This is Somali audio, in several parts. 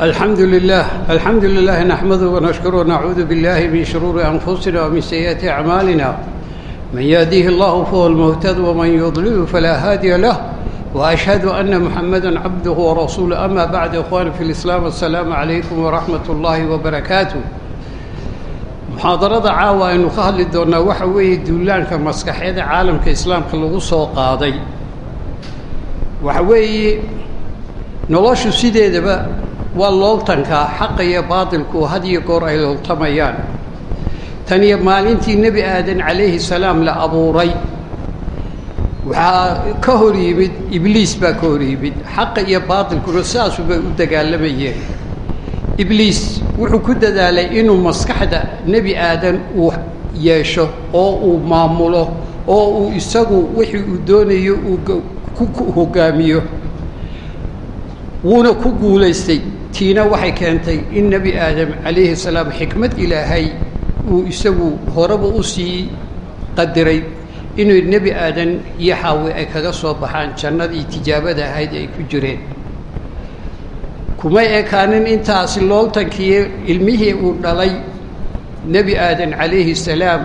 الحمد لله الحمد لله نحمده ونشكره ونعوذ بالله من شرور أنفسنا ومن سيئات أعمالنا من يهديه الله فهو المهتد ومن يضلل فلا هادي له وأشهد أن محمدا عبده ورسوله أما بعد إخواني في الإسلام السلام عليكم ورحمة الله وبركاته muxaadarada caawa aynu ka hadli doonnaa waxa weeye duulaanka maskaxyada caalamka islaamka lagu soo qaaday waxa weeye noloshu sideedaba waa looltanka xaqa iyo baatilku had iyo goor ay looltamayaan. Tan iyo maalintii nebi aadan calayhi salaam la abuuray waxaa ka hor yimid ibliis baa ka hor yimid. Xaqa iyo baatilkuna sidaasubay u dagaalamayeen. Ibliis wuxuu ku dadaalay inuu maskaxda nebi aadan uu yeesho oo uu maamulo oo uu isagu wixii uu doonayo uu ku hogaamiyo wuuna ku guulaystay tiina waxay keentay in nebi aadam calayhi salaam xikmad ilaahay uu isagu horeba u sii qadiray inuu nebi aadan iyo xaawi ay kaga soo baxaan jannadii tijaabada ahayd ay ku jireen. Kumay ekaanin intaasi looltankii ilmihii uu dhalay nebi aadan calayhi salaam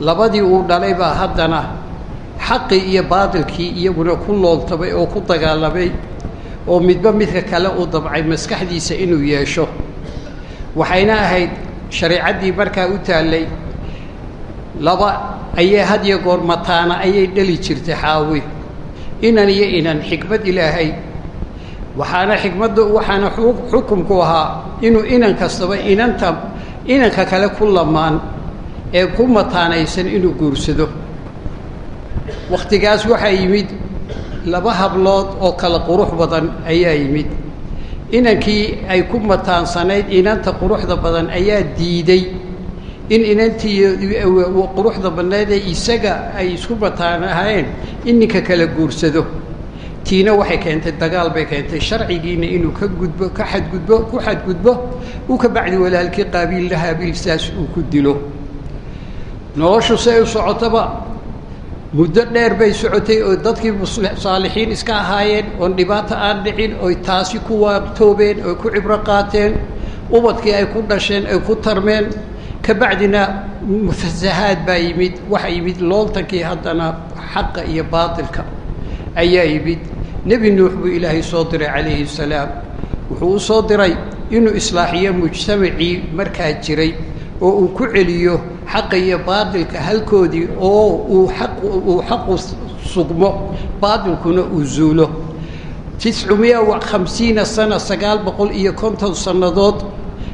labadii uu dhalay baa haddana xaqii iyo baadilkii iyaguna ku looltamay oo ku dagaalamay oo midba midka kale uu dabcay maskaxdiisa inuu yeesho. Waxayna ahayd shareecaddii markaa u taallay laba ayay had iyo goor mataana ayay dhali jirtay xaawi. Inan iyo inan xikmad ilaahay. Waxaana xikmadda waxaana xukumku ahaa inuu inan kastaba inanta inanka kale ku lamaan ee ku mataanaysan inuu guursado. Wakhtigaas waxaa yimid laba hablood oo kala qurux badan ayaa yimid inankii ay ku mataansanayd inanta quruxda badan ayaa diiday in inantii quruxda badnaydee isaga ay isku mataanahayn in ninka kala guursado. Tiina waxay keentay dagaal bay keentay. Sharcigiina inuu ka gudbo ka xadgudbo ku xadgudbo uu ka bacdi walaalkii qaabiilla haabiil saas uu ku dilo. Noloshu say u socotaba muddo dheer bay socotay oo dadkii saalixiin iska ahaayeen oon dhibaato aan dhicin oy taasi ku waabtoobeen oy ku cibro qaateen ubadkii ay ku dhasheen ay ku tarmeen. Ka bacdina mufasahaad baa yimid waxaa yimid looltankii haddana xaqa iyo baatilka ayaa yimid. Nebi nuux buu ilaahay soo diray calayhi salaam. Wuxuu u soo diray inuu islaaxiyo mujtamacii markaa jiray oo uu ku celiyo xaqa iyo baatilka halkoodii oo uu aq uu xaqu sugmo baatilkuna uu zuulo. Tiscumiya wa khamsiina sana sagaal boqol iyo konton sannadood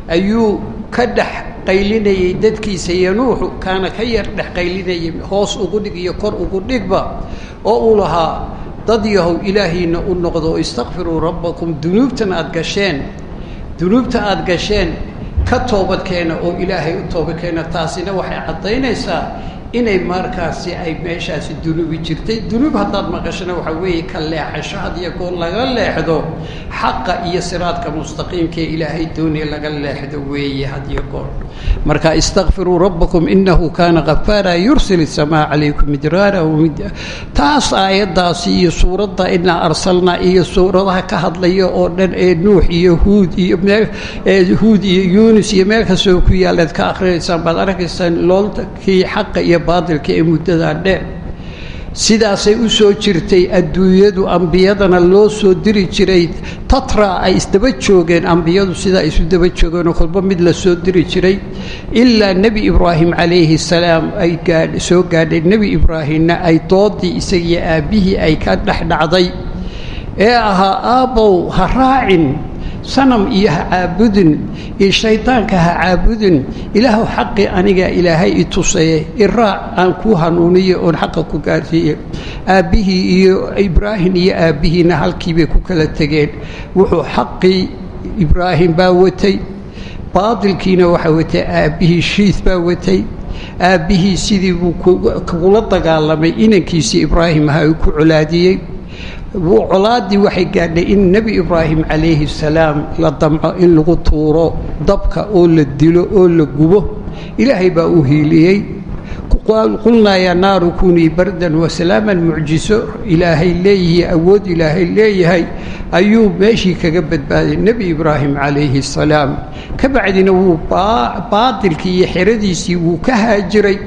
ayuu ka dhex qaylinayey dadkiisa yanuuxu kaana ka yar dhex qaylinayay hoos ugu dhig iyo kor ugu dhigba oo uu lahaa dad yahow ilaahiina u noqdo istakfiruu rabbakum dunuubtan aada gasheen dunuubta aada gasheen ka toobadkeena oo ilaahay u toobadkeena taasina waxay caddaynaysaa inay markaasi ay meeshaasi dunuubi jirtay. Dunuub haddaad maqashana waxaa weeye ka leexasho. Hadiyo goor laga leexdo xaqa iyo siraadka mustaqiimkaee ilaahay doonaya laga leexdo weeye hadiyo goor marka istakfiruu rabbakum inahu kaana kafaara yursil isamaa calaykum midraara taas aayaddaasi iyo suuradda inaa arsalnaa iyo suuradaha ka hadlaya oo dhan ee nuux iyo huud iyo meel huud iyo yuunus iyo meel kastoo ku yaalaad ka akrinaysaan baad arkaysaan loolkii xaqa iyo baatilka ee muddadaa dheer. Sidaasay u soo jirtay adduunyadu ambiyadana loo soo diri jiray. Tatra ay isdaba joogeen ambiyadu sidaa isu daba joogeenoo kolba mid la soo diri jiray. Ilaa nebi ibraahim calayhi salaam ay soo gaadhay. Nebi ibraahimna ay doodii isagiyo aabbihii ay ka dhex dhacday. Ee ahaa aabbow ha raacin sanam iyo ha caabudin iyo shaydaanka ha caabudin. Ilaahu xaqii anigaa ilaahay i tusaye iraac aan kuu hanuuniyo oon xaqa ku gaarsiiye aabbihii iyo ibraahim iyo aabbihiina halkiibay ku kala tegeen. Wuxuu xaqii ibraahim baa watay baatilkiina waxaa watay aabbihii shiid baa watay. Aabbihii sidii buu kugula dagaalamay inankiisii ibraahim aha uu ku colaadiyey colaaddii waxay gaadhay in nebi ibraahim calayhi salaam la damco in lagu tuuro dabka oo la dilo oo la gubo. Ilaahay baa u hiiliyey. Qulnaa yaa naaru kunii bardan wasalaaman mucjiso. Ilaahay leeyihi awood ilaahay leeyahay. Ayuu meeshii kaga badbaaday nebi ibraahim calayhi salaam. Ka bacdina wuu baatilkii iyo xeradiisii wuu ka haajiray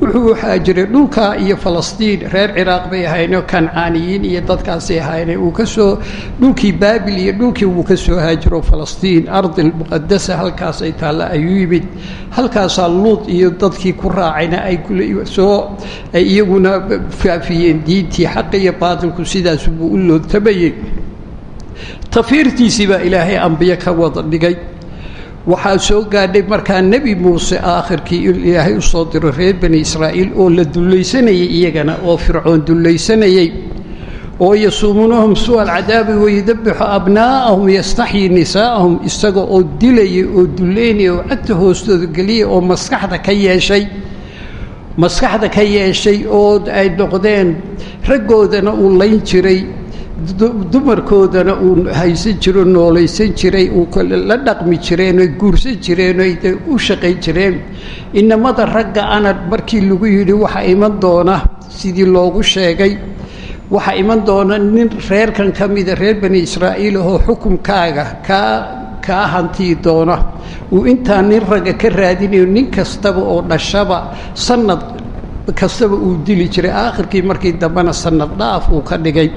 wuxuu haajiray dhulka iyo falastiin reer ciraaq bay ahayno kancaaniyiin iyo dadkaasay ahayne uu ka soo dhulkii baabil iyo dhulkii wuu ka soo haajiro falastiin. Ardi muqadasa halkaasay taalla ayuu yimid. Halkaasaa luud iyo dadkii ku raacayna ay soo ay iyaguna faafiyeen diintii xaqa iyo baatilku sidaas buu u loodtamayey tafiirtiisii baa ilaahay ambiye ka wada dhigay waxaa soo gaadhay markaa nebi muuse aakhirkii ilaahay u soo diro reer bani israa'iil oo la dullaysanayay iyagana oo fircoon dullaysanayay oo yasuumunahum suu alcadaabi wayudabixu abnaa'ahum yastaxyi nisaa'ahum isaga oo dilayay oo dullaynaya oo cagta hoostooda geliyay oo maskaxda ka yeeshay maskaxda ka yeeshay oo ay noqdeen raggoodana uu layn jiray dumarkoodana uu haysan jiro noolaysan jiray uu la dhaqmi jireen oy guursan jireen oy u shaqayn jireen. Inamada ragga ana markii lagu yidhi waxaa iman doona sidii loogu sheegay. Waxaa iman doona nin reerkan ka mida reer bani israa'iil ahoo xukumkaaga kaa kaa hantii doona. Uu intaa nin ragga ka raadinayo nin kastaba oo dhashaba sanad kastaba uu dili jiray. Aakhirkii markii dambena sanad dhaaf uu ka dhigay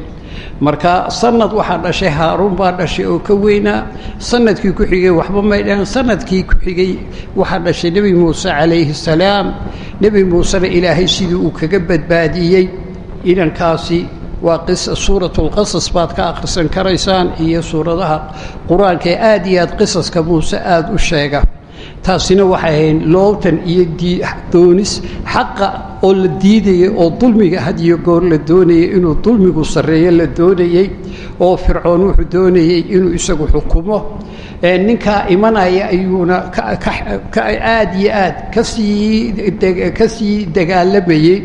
marka sanad waxaa dhashay haaruun baa dhashay oo ka weynaa sannadkii ku xigay waxba may dhahan sannadkii ku xigay waxaa dhashay nebi muuse calayhi salaam. Nebi muusena ilaahay sidii uu kaga badbaadiyey. Inankaasi waa suuratulqasas baad ka akhrisan karaysaan iyo suuradaha qur'aanka ee aad iyo aad qisaska muuse aada u sheega taasina waxay ahayn loobtan iyo doonis. Xaqa oo la diidayay oo dulmiga had iyo goor la doonayay inuu dulmigu sarreeyo la doonayey oo fircoon wuxuu doonayey inuu isagu xukumo. Ninkaa imanaya ayuuna aad iyo aad ka sii ka sii dagaalamayey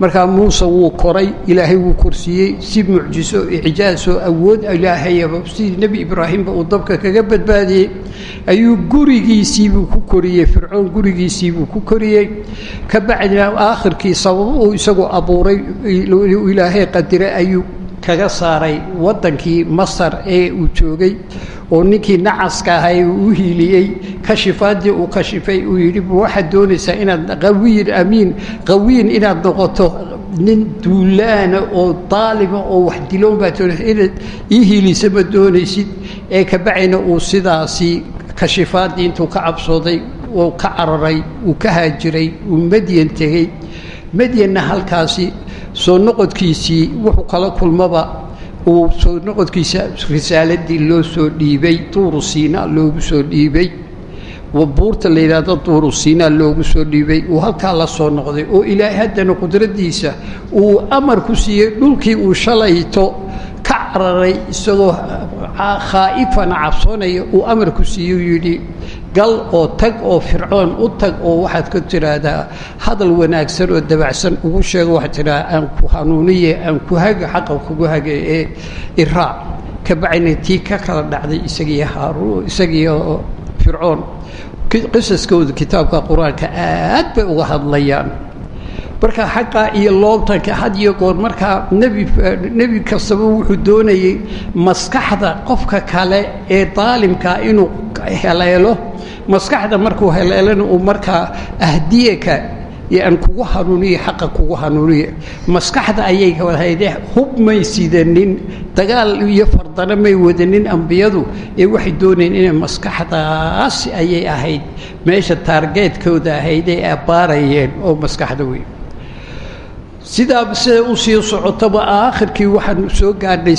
markaa muuse wuu koray ilaahay wuu korsiiyey si mucjiso icjaasoo awood ilaahayaba sidii nebi ibraahimba uu dabka kaga badbaadiyey. Ayuu gurigiisiibuu ku koriyey fircoon gurigiisiibuu ku koriyey. Ka bacdina aakhirkii sababo uu isagu abuuray ilaahay qadiray ayuu kaga saaray waddankii masar ee uu joogay oo ninkii nacaska ahay uu u hiiliyey kashifaadii uu kashifay uu yidhi waxaad doonaysaa inaad qawiyin amiin qawiyin inaad noqoto nin duulaana oo daalima oo wax diloon baad doonaysa inaad ii hiilisa ma doonaysid? Ee kabacayna uu sidaasi kashifaadii intuu ka cabsooday oo ka cararay uu ka haajiray uu madyan tegey. Madyanna halkaasi soo noqodkiisii wuxuu kala kulmaba uu soo noqodkiisa risaaladii loo soo dhiibay tuuru siina loogu soo dhiibay. Buurta la yidhaahdo tuuru siina loogu soo dhiibay uu halkaa la soo noqday. Oo ilaahay haddana qudraddiisa uu amar ku siiyey dhulkii uu shalayto ka cararay isagoo khaa'ifana cabsoonaya uu amar ku siiyey uu yidhi gal oo tag oo fircoon u tag oo waxaad ka tidhaahdaa hadal wanaagsan oo dabacsan ugu sheego waxaad tidhahdaa aan ku hanuuniye aan ku haga xaqa kugu haga ee iraac ka bacdina tii ka kala dhacday isagiiyo haaruun isagiiyo fircoon. Qisaskooda kitaabka qur'aanka aad bay uga hadlayaan marka xaqaa iyo loobtanka had iyo goor markaa nebi nebi kastaba wuxuu doonayey maskaxda qofka kale ee daalimkaa inuu heleelo. Maskaxda markuu heleelana uu markaa ahdiyaka aan kugu hanuuniye xaqa kugu hanuuniye. Maskaxda ayay wahayde hub may sidanin dagaal iyo fardana may wadanin ambiyadu ee waxay doonayeen inay maskaxdaas ayay ahayd. Meesha taargeedkooda ahayd ay abbaarayeen oo maskaxda weyn sidaa sida u sii socotaba aakhirkii waxaan soo gaadhay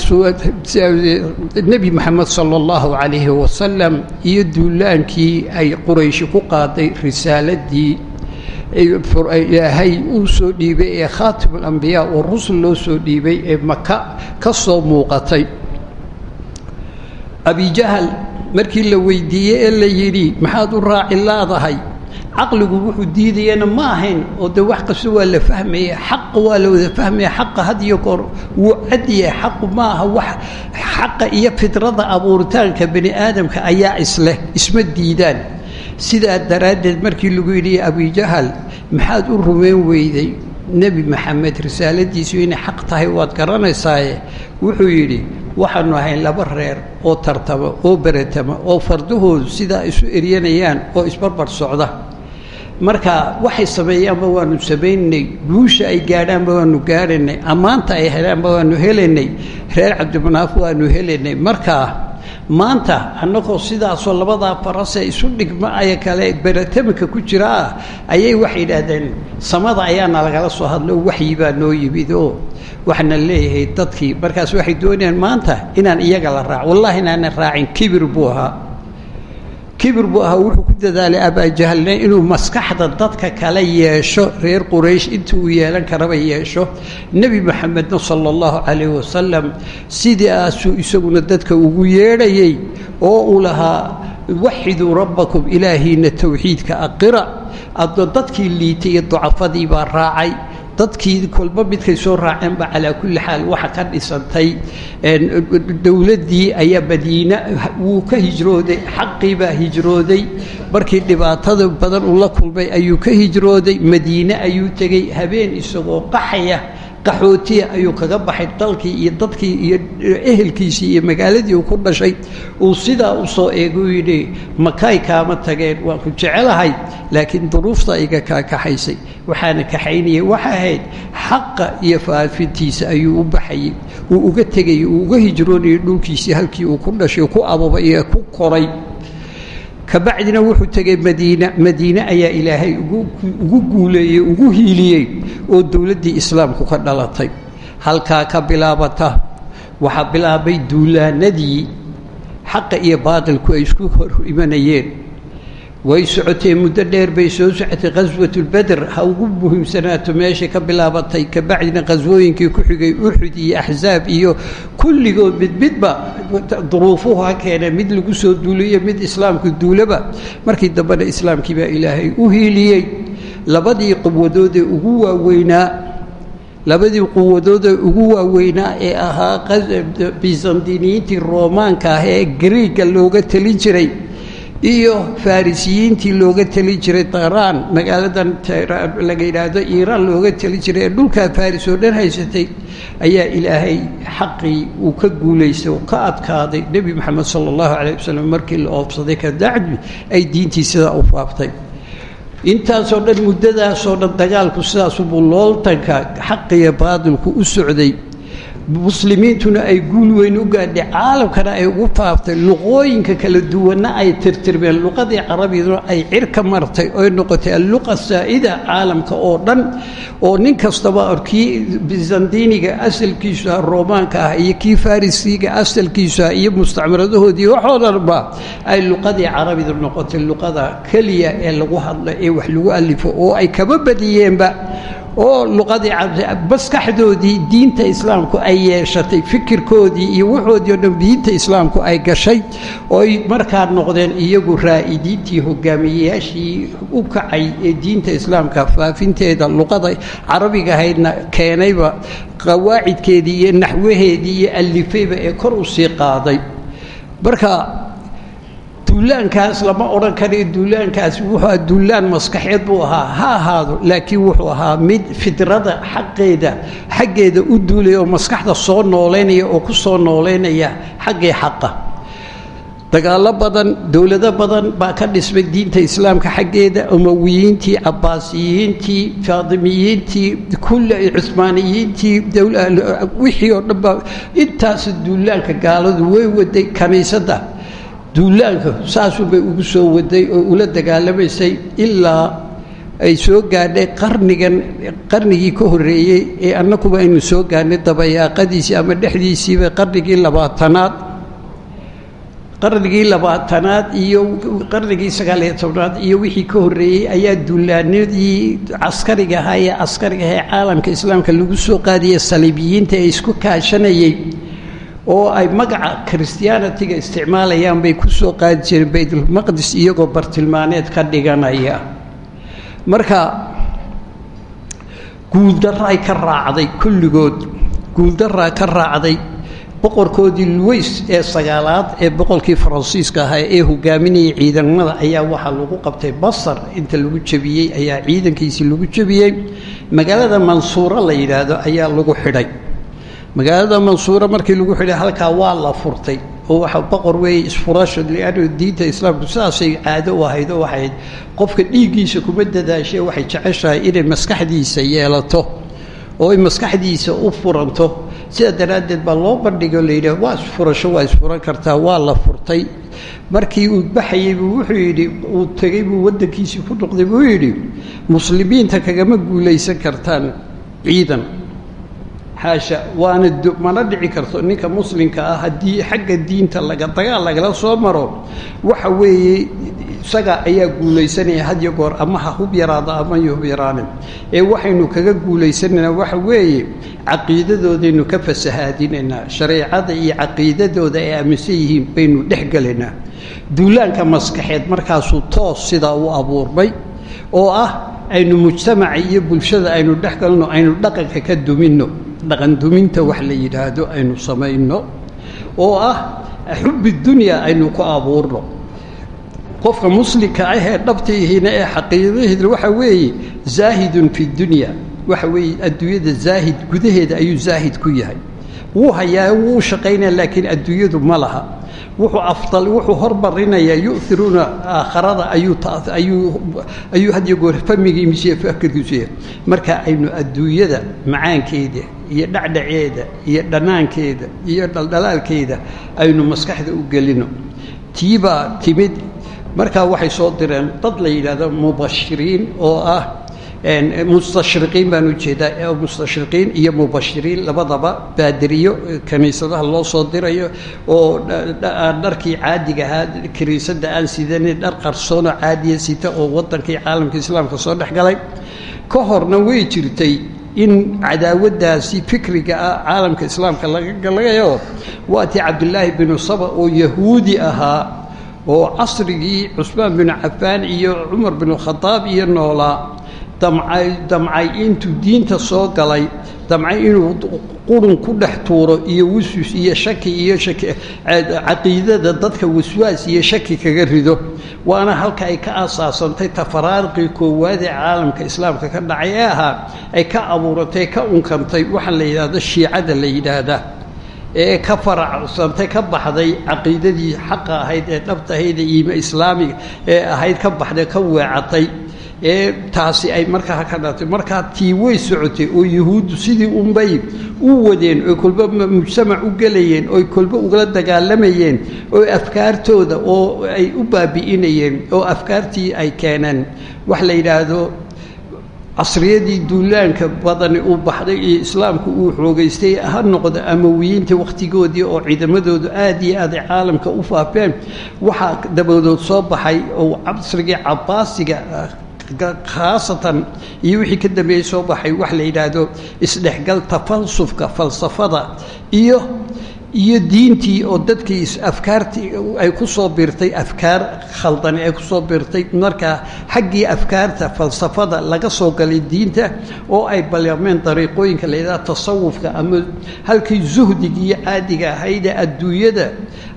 nebi moxamed sala allahu calayhi wasalam iyo duulaankii ay qurayshi ku qaaday risaaladii ilaahay uu soo dhiibay ee khaatim alambiyaa oo rusul loo soo dhiibay ee maka ka soo muuqatay. Abijahal markii la weydiiyey ee la yidhi maxaad u raaci laadahay caqligu wuxuu diidayana ma ahayn oo de wax kasta waa la fahmaya xaqa waa la wada fahmaya xaqa had iyo goor wuu cadyahay xaqu ma aha wax xaqa iyo fidrada abuuritaanka bani aadamka ayaa isleh isma diidaan. Sidaa daraaddeed markii lagu yidhi abijahal maxaad u rumayn weyday? Nebi maxamed risaaladiisu inay xaq tahay waad garanaysaaye wuxuu yidhi waxaanu ahay laba reer oo tartama oo beretama oo fardahoodu sidaa isu eryanayaan oo isbarbar socda marka waxay sameeyaanba waanu samaynay guusha ay gaadhaanba waanu gaadhaynay ammaanta ay helaanba waanu helaynay reer cabdimanaaf waanu helaynay. Markaa maanta annagoo sidaasoo labadaa farase isu dhigma aya kale beratamika ku jira ayay waxay yidhaahdeen samada ayaana lagala soo hadlo waxyi baa noo yimid oo waxaana leeyahay dadkii markaas waxay doonayaan maanta inaan iyaga la raac wallahi inaanan raacin kibir buu ahaa kibir buu ahaa wuxuu ku dadaalay abaajahalne inuu maskaxda dadka kale yeesho reer quraysh inta uu yeelan karaba yeesho. Nebi maxamedna sala allahu calayh wasalam sidaasuu isaguna dadka ugu yeedhayay oo uu lahaa waxiduu rabbakum ilaahiina towxiidka aqira. Addo dadkii liitay iyo ducafadii baa raacay dadkii kolba midkay soo raaceenba calaa kulli xaal waxa ka dhisantay dowladdii ayaa madiine wuu ka hijrooday xaqii baa hijrooday markii dhibaatada badan uu la kulmay ayuu ka hijrooday madiine ayuu tegey habeen isagoo qaxaya qaxootiya ayuu kaga baxay dalkii iyo dadkii iyo ehelkiisii iyo magaaladii uu ku dhashay. Uu sidaa u soo eeguu yidhi makay kaama tageen waan ku jecelahay laakiin duruufta iga kaa kaxaysay. Waxaana kaxaynayay waxa ahayd xaqa iyo faafintiisa ayuu u baxayey uu uga tegayey uu uga hijroonayay dhulkiisii halkii uu ku dhashay ku ababay ee ku koray kabacdina wuxuu tegay madiine madiine ayaa ilaahay ugu guuleeyey ugu hiiliyey oo dowladdii islaamku ka dhalatay. Halkaa ka bilaabata waxaa bilaabay duulaanadii xaqa iyo baatilku ay isku hor imanayeen way socotee muddo dheer bay soo socotay khaswatulbeder ha ugu muhiimsanaato meeshay ka bilaabatay kabacdina khaswooyinkii ku xigay uxud iyo axsaab iyo kulligood mid midba duruufuhu ha keene mid lagu soo duuliyo mid islaamku duulaba. Markii dambena islaamkii baa ilaahay u hiiliyey. Labadii quwadoodee ugu waaweynaa labadii quwadoodee ugu waaweynaa ee ahaa bisandiniyiintii roomaanka ah ee griiga looga telin jiray iyo farisiyiintii looga telin jiray taraan magaaladan laga yidhaahdo iiraan looga telin jiray ee dhulkaa faris oo dhan haysatay ayaa ilaahay xaqii uu ka guulaystay oo ka adkaaday nebi moxamed sala allahu calayh wasalam markii la oobsaday kadacdi ay diintii sidaa u faaftay. Intaasoo dhan muddadaasoo dhan dagaalku sidaasubuu looltanka xaqiyo baadilku u socday muslimiintuna ay guul weyn u gaadhay caalamkana ay ugu faaftay luqooyinka kala duwanna ay tirtirmeen luqadii carabiduna ay cir ka martay oy noqotay alluqa saa'ida caalamka oo dhan oo nin kastaba kii bizandiniga asalkiisu ah roomaanka ah iyo kii farisiga asalkiisu ah iyo mustacmaradahoodii waxoo dhanba ay luqadii carabidu noqotay luqada keliya ee lagu hadlo ee wax lagu alifo oo ay kaba badiyeenba oo luqadii maskaxdoodii diinta islaamku ay yeeshatay fikirkoodii iyo waxoodii o dhan diinta islaamku ay gashay ooy markaa noqdeen iyagu raa'idiintii hogaamiyeyaashii u kacay ee diinta islaamka faafinteeda luqada carabiga ahaydna keenayba qawaacidkeedii iyo naxwaheedii iyo alifayba ee kor u sii qaaday. Marka duulaankaas lama odhan karayo duulaankaas wuxuu duulaan maskaxeed buu ahaa ha ahaado laakiin wuxuu ahaa mid fidrada xaqeeda xaggeeda u duulaya oo maskaxda soo noolaynaya oo ku soo noolaynaya xaggii xaqa. Dagaallo badan dowlado badan baa ka dhismay diinta islaamka xaggeeda umawiyiintii cabbaasiyiintii faadimiyiintii kulle cusmaaniyiintii wixii oo dhan baa intaas duulaanka gaaladu way waday kaniisadda duulaanka saasuunbay ugu soo waday oo ula dagaalamaysay ilaa ay soo gaadhay qarnigan qarnigii ka horreeyey ee annakuba aynu soo gaadhnay dabayaaqadiisii ama dhexdiisiiba qarnigii labaatanaad. Qarnigii labaatanaad iyo qarnigii sagaaliyo tobnaad iyo wixii ka horreeyey ayaa duulaanadii caskariga ahaa ee askariga ahaa ee caalamka islaamka lagu soo qaadiyey saliibiyiinta ee isku kaashanayey oo ay magaca christianitiga isticmaalayaan bay ku soo qaadi jireen baytulmaqdis iyagoo bartilmaaneed ka dhiganaya. Marka guuldaray ka raacday kulligood. Guuldaraa ka raacday boqorkoodii luweys ee sagaalaad ee boqolkii faransiiska ahaa ee hogaaminayay ciidamada ayaa waxaa lagu qabtay basar. Inta lagu jebiyey ayaa ciidankiisii lagu jebiyey. Magaalada mansuuro la yidhaahdo ayaa lagu xidhay magaalada mansuuro markii lagu xidhay halkaa waa la furtay. Oo waxa boqor weeye isfurasho liannu diinta islaamku sidaasay caado u ahayd oo waxayd qofka dhiiggiisa kuma dadaashee waxay jeceshahay inay maskaxdiisa yeelato. Oo ay maskaxdiisa u furanto. Sidaa daraaddeed baa loo bandhigo la yidhaah waa isfurasho waa isfuran kartaa waa la furtay. Markii uu baxayey buu wuxuu yidhi uu tegey buu waddankiisii ku noqday buu yidhi muslimiinta kagama guulaysan kartaan ciidan xaasha waana mana dhici karto ninka muslimka ah haddii xagga diinta laga dagaal lagala soo maro. Waxa weeye isaga ayaa guulaysanaya hadyo goor ama ha hub yaraado ama hub yaraanin. Ee waxaynu kaga guulaysanaynaa waxa weeye caqiidadoodaynu ka fasahaadinaynaa shareecada iyo caqiidadooda ay aaminsan yihiin baynu dhex gelaynaa. Duulaanka maskaxeed markaasuu toos sidaa u abuurmay oo ah aynu mujtamaca iyo bulshada aynu dhex galno aynu dhaqanka ka duminno dhaqan duminta wax la yidhaahdo aynu samayno oo ah xubbi dunya aynu ku abuurno. Qofka muslimka ah ee dhabtiihiina ee xaqiidaheeda waxa weeye zaahidun fi dunya. Waxa weeye adduunyada zaahid gudaheeda ayuu zaahid ku yahay. Wuu hayaa wuu shaqaynaya laakiin adduunyadu ma laha. Wuxuu afdal wuxuu hormarinayaa yu'iruuna aakharada ayuu ayuu ayuu hadiyo goor famigiimisiiyo fakarkiisuya marka aynu adduunyada macaankeeda iyo dhacdhaceeda iyo dhanaankeeda iyo dhaldhalaalkeeda aynu maskaxda u gelino. Tiibaa timid. Markaa waxay soo direen dad la yidhaahdo mubashiriin oo ah mustashriqiin baan u jeedaa mustashriqiin iyo mubashiriin labadaba baadiriyo kiniisadaha loo soo dirayo oo dharkii caadiga ahaa kiniisada aan sidanin dhar qarsoonoo caadiya sita oo wadankii caalamka islaamka soo dhex galay. Ka horna way jirtay in cadaawadaasi fikriga ah caalamka islaamka laga galagayo waatii cabdilaahi binu saba oo yahuudi ahaa oo casrigii cusmaan binu cafaan iyo cumar binu khadaab iyo noolaa damcay damcay intuu diinta soo galay damcay inuu qurun ku dhex tuuro iyo wasus iyo shaki iyo caqiidada dadka waswaas iyo shaki kaga rido. Waana halka ay ka aasaasantay tafaraarqii koowaadee caalamka islaamka ka dhacay ee ahaa ay ka abuuratay ka unkantay waxaa la yidhaahdo shiicada la yidhaahdaa ee ka faracsantay ka baxday caqiidadii xaqa ahayd ee dhabta ahayd ee iime islaamiga ee ahayd ka baxday ka weecatay ee taasi ay markaa ka dhatay markaa tii way socotay oo yuhuuddu sidii unbay u wadeen oy kolba mujtamac u gelayeen oy kolba ugala dagaalamayeen oo afkaartooda oo ay u baabi'inayeen oo afkaartii ay keeneen. Wax la yidhaahdo casriyadii duulaanka badani uu baxday iyo islaamku uu xoogaystay ha noqdo amawiyiinta wakhtigoodii oo ciidamadoodu aad iyo aad ay caalamka u faafeen waxaa dabadood soo baxay oo casrigii cabaasiga khaasatan iyo wixii ka dambeeyey soo baxay wax la yidhaahdo isdhexgal tafalsufka falsafada iyo iyo diintii oo dadkii afkaartii ay ku soo biirtay afkaar khaldani ay ku soo biirtay markaa xaggii afkaarta falsafada laga soo galay diinta oo ay ballameen dariiqooyinka la yidhaha tasawufka ama halkii zuhdigiiyo caadiga ahaydee adduunyada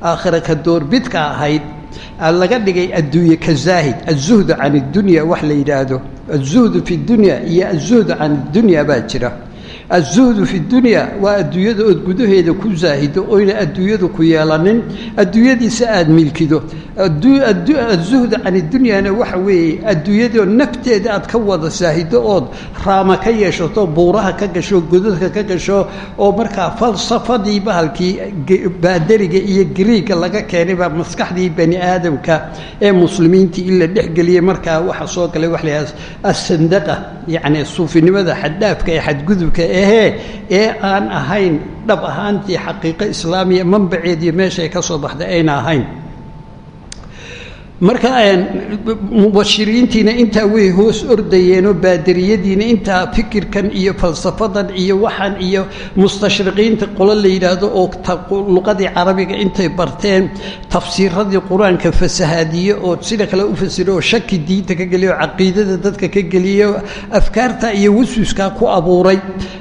aakhira ka doorbidka ahayd laga dhigay adduunye ka zaahid aلzuhdu can اdunya wax la yidhaahdo aلzuhdu fi اdunya iyo aلzuhdu can اdunya baa jira azuhdu fi dunya waa adduunyada ood gudaheeda ku zaahido oyna adduunyadu ku yeelanin adduunyadiisa aada milkido azuhdu canidunyana waxa weeye adduunyada nafteeda aad ka wada saahido ood raama ka yeeshato buuraha ka gasho godadka ka gasho oo markaa falsafadii bahalkii baadariga iyo griiga laga keenayba maskaxdii bani aadamka ee muslimiinta in la dhexgeliya markaa waxa soo galay waa la yhaha asandaqa yacni suufinimada xaddhaafka ee xadgudubka ahee ee aan ahayn dhab ahaantii xaqiiqo islaamiya manbaceediiyo meesha ay ka soo baxday ayna ahayn marka mubashiriintiina intaa way hoos ordayeenoo baadariyadiina intaa fikirkan iyo falsafadan iyo waxaan iyo mustashriqiinta qolo la yidhaahdo oo luqadii carabiga intay barteen tafsiiradii qur'aanka fasahaadiye oo sida kale u fasiro oo shaki diinta ka geliya oo caqiidada dadka ka geliya afkaarta iyo wasuuskaa ku abuuray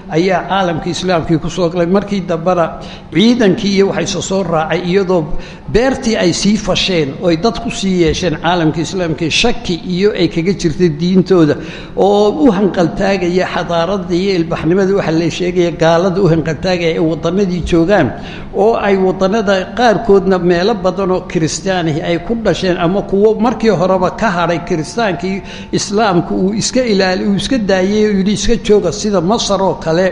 ayaa caalamka islaamkii ku soo galay. Markii dambena ciidankii iyo waxayse soo raacay iyadoo beertii ay sii fasheen oo ay dad ku sii yeesheen caalamka islaamka shaki iyo ay kaga jirta diintooda oo u hanqaltaagaya xadaaradda iyo ilbaxnimada waxa la sheegaya gaalada u hanqaltaagaya ay wadanadii joogaan oo ay wadanada qaarkoodna meelo badan oo kiristaanihi ay ku dhasheen ama kuwo markii horeba ka hadhay kiristaankii islaamka uu iska ilaali uu iska daayay oo yidhi iska jooga sida masar oo kale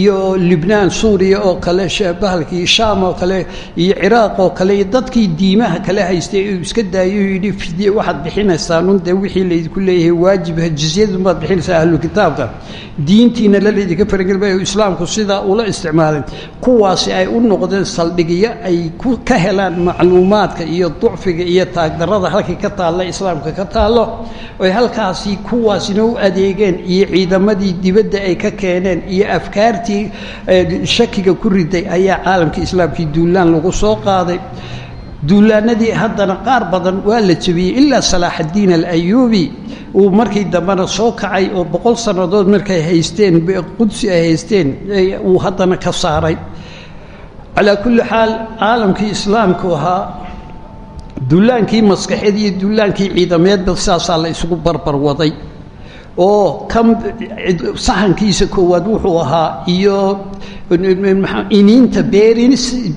iyo libnaan suuriya oo kale bahalkii shaam oo kale iyo ciraaq oo kale iyo dadkii diimaha kale haystay uu iska daayay oo yidhi fidye waxaad bixinaysaan dee wixii laydinku leeyahay waajibha jizyadunbaad bixinaysaa ahlu kitaabka. Diintiina la laydinka faragelmay islaamku sidaa ula isticmaalay kuwaasi ay u noqdeen saldhigyo ay ka helaan macluumaadka iyo ducfiga iyo taagdarada halkii ka taalla islaamka ka taallo. Oy halkaasi kuwaasina u adeegeen iyo ciidamadii dibadda ay ka keeneen iyo afkaartii shakiga ku riday ayaa caalamka islaamkii duulaan lagu soo qaaday duulaanadii haddana qaar badan waa la jebiyey ilaa salaaxaddiin alayuubi. Uu markii dambena soo kacay oo boqol sannadood markay haysteen qudsi ay haysteen uu haddana ka saaray. Calaa kulli xaal caalamkii islaamku ahaa duulaankii maskaxeed iyo duulaankii ciidameedba sidaasaa la isugu barbar waday. Oo kan sahankiisa koowaad wuxuu ahaa iyo iniinta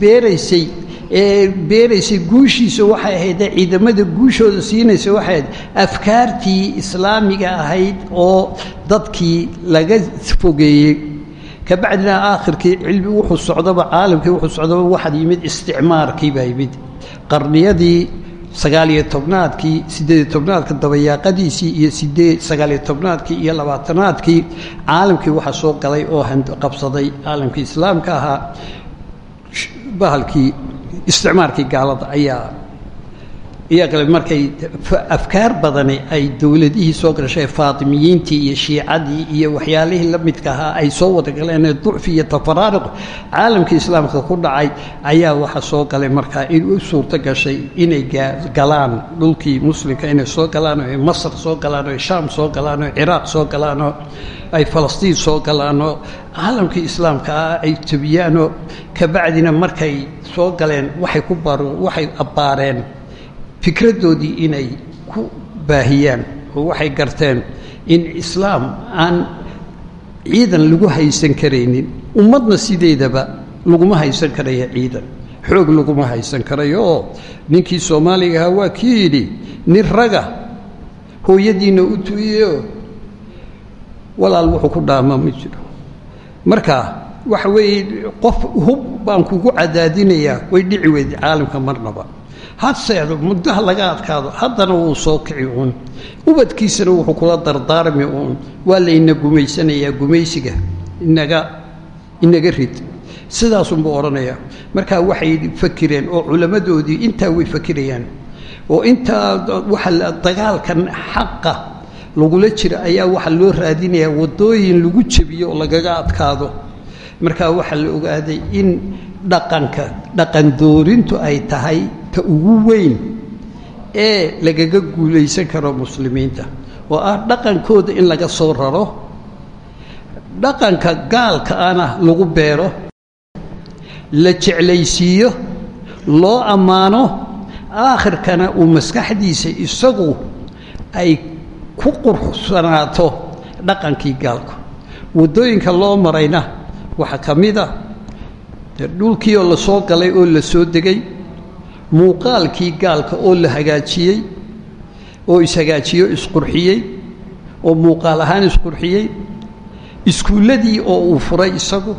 beeraysay ee beeraysay guushiisa waxay ahayd ciidamada guushooda siinaysa waxay ahayd afkaartii islaamiga ahayd oo dadkii laga fogeeyey. Kabacdina aakhirkii cilmi wuxuu socdaba caalamkii wuxuu socdaba waxaad yimid isticmaarkii baa yimid. Qarniyadii sagaaliyo tobnaadkii siddeediyo tobnaadka dabayaaqadiisii iyo sideed sagaaliyo tobnaadkii iyo labaatanaadkii caalamkii waxaa soo galay oo qabsaday caalamkii islaamka ahaa bahalkii isticmaarkii gaalada ayaa ayaa galay markay afkaar badani ay dowladihii soo gashay faatimiyiintii iyo shiicadii iyo waxyaalihii la midka ahaa ay soo wada galeenee ducfi iyo tafaraariq caalamkii islaamka ku dhacay ayaa waxaa soo galay markaa in suurto gashay inay galaan dhulkii muslimka inay soo galaan oo ay masar soo galaan oo shaam soo galaan oo ciraaq soo galaan oo ay falastiin soo galaanoo caalamkii islaamka ah ay jabiyaanoo kabacdina markay soo galeen waxay ku waxay abbaareen fikraddoodii inay ku baahiyaan oo waxay garteen in islaam aan ciidan lagu haysan karaynin ummadna sideedaba laguma haysan karaya ciidan xoog laguma haysan karayo. Ninkii soomaaliga waa kii yidhi nin raga hooyadiinna u tu'iyeoo walaal wuxuu ku dhaamaa ma jiro. Marka waxa weeye qof hub baan kugu cadaadinayaa way dhici weyda caalamka marnaba had seexdo muddaha laga adkaado haddana wuu soo kici uun. Ubadkiisana wuxuu kula dardaarmi uun. Waa layna gumaysanayaa gumaysiga. Inaga inaga rid. Sidaasunbuu odhanayaa markaa waxay fakireen oo culammadoodii intaa way fakirayaan. Oo intaa waxa dagaalkan xaqa lagula jira ayaa waxaa loo raadinayaa waddooyin lagu jebiyo oo lagaga adkaado. Markaa waxaa la ogaaday in dhaqanka dhaqan doorintu ay tahay ta ugu weyn ee lagaga guulaysan karo muslimiinta. Oo ah dhaqankooda in laga soo raro dhaqanka gaalka ana lagu beero la jeclaysiiyo loo ammaano aakhirkana uu maskaxdiisa isagu ay ku qurxsanaato dhaqankii gaalku. Waddooyinka loo marayna waxaa ka mid a dhulkii oo la soo galay oo la soo degay muuqaalkii gaalka oo la hagaajiyey oo ishagaajiyo isqurxiyey oo muuqaal ahaan isqurxiyey iskuulladii oo uu furay isagu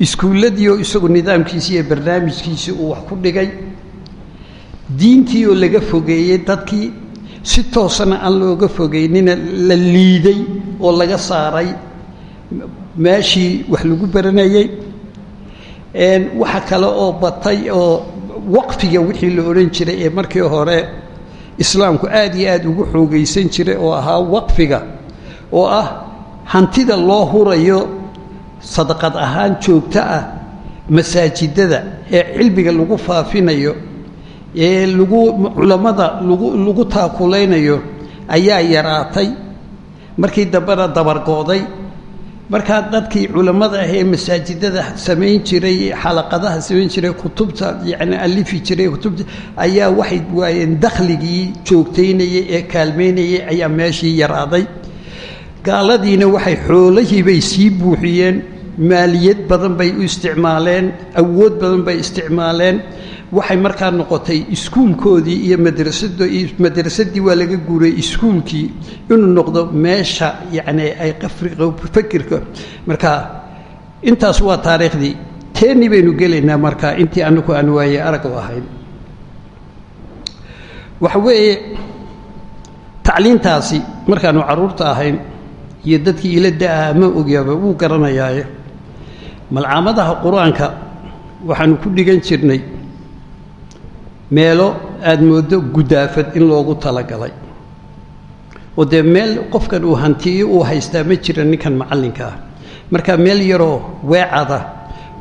iskuulladii oo isagu nidaamkiisii iyo barnaamijkiisii uu wax ku dhigay diintii oo laga fogeeyey dadkii si toosana aan looga fogeynina la liiday oo laga saaray meeshii wax lagu baranayey. Waxa kale oo batay oo waqfiga wixii la odhan jiray ee markii hore islaamku aad iyo aad ugu xoogaysan jiray oo ahaa waqfiga oo ah hantida loo hurayo sadaqad ahaan joogto ah masaajidada ee cilmiga lagu faafinayo ee lagu culammada lagu lagu taakulaynayo ayaa yaraatay. Markii dambena dabargooday markaa dadkii culammada ah ee masaajidada samayn jiray xalaqadaha samayn jiray kutubta yacni alifi jiray kutubta ayaa waxay waayeen dakhligii joogtaynayay ee kaalmaynayay ayaa meeshii yaraaday. Gaaladiina waxay xoolahii bay sii buuxiyeen maaliyad badan bay u isticmaaleen awood badan bay isticmaaleen. Waxay markaa noqotay iskuulkoodii iyo madrasado iyo madrasadii waa laga guuray iskuulkii inuu noqdo meesha yacni ay qafriqa fakirka marka intaas waa taariikhdii. Teeni baynu gelaynaa marka intii anagu aan waaye arag u ahayn. Waxa weeye tacliintaasi markaanu carruurta ahayn iyo dadkii ila da'ah ma ogyaaba wuu garanayaaye malcaamadaha qur'aanka waxaanu ku dhigan jirnay meelo aada mooddo gudaafad in loogu talagalay. Oo dee meel qofkan uu hantiyo uu haystaa ma jira ninkan macallinka ah. Marka meel yaroo weecada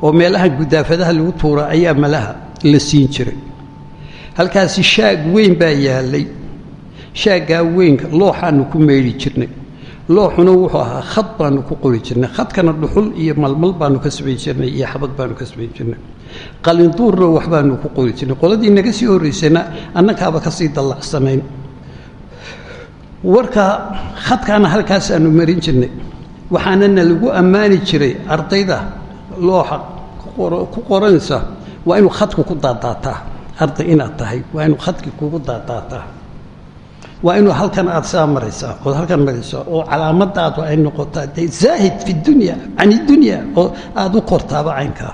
oo meelaha gudaafadaha lagu tuura ayaa malaha la siin jiray. Halkaasi shaag weyn baa yaallay shaaggaa weynka looxaanu ku meydhi jirnay looxuna wuxuu ahaa khad baanu ku qori jirnay. Khadkana dhuxul iyo malmal baanu ka samayn jirnay iyo xabag baanu ka samayn jirnay. Qalinduurna waxbaanu ku qori jirnay. Qoladii naga sii horraysayna annakaaba ka sii dallacsanayn. Warka khadkaana halkaasaanu marin jirnay. Waxaanana lagu ammaani jiray ardayda looxa ku qoranaysa waa inuu khadku ku daadaataa? Arday inaad tahay waa inuu khadki kugu daadaataa waa inuu halkan aad saa maraysaa ood halkan maraysaa oo calaamadaadu ay noqotaa dee zaahid fi dunya can idunya oo aada u kortaaba caynkaa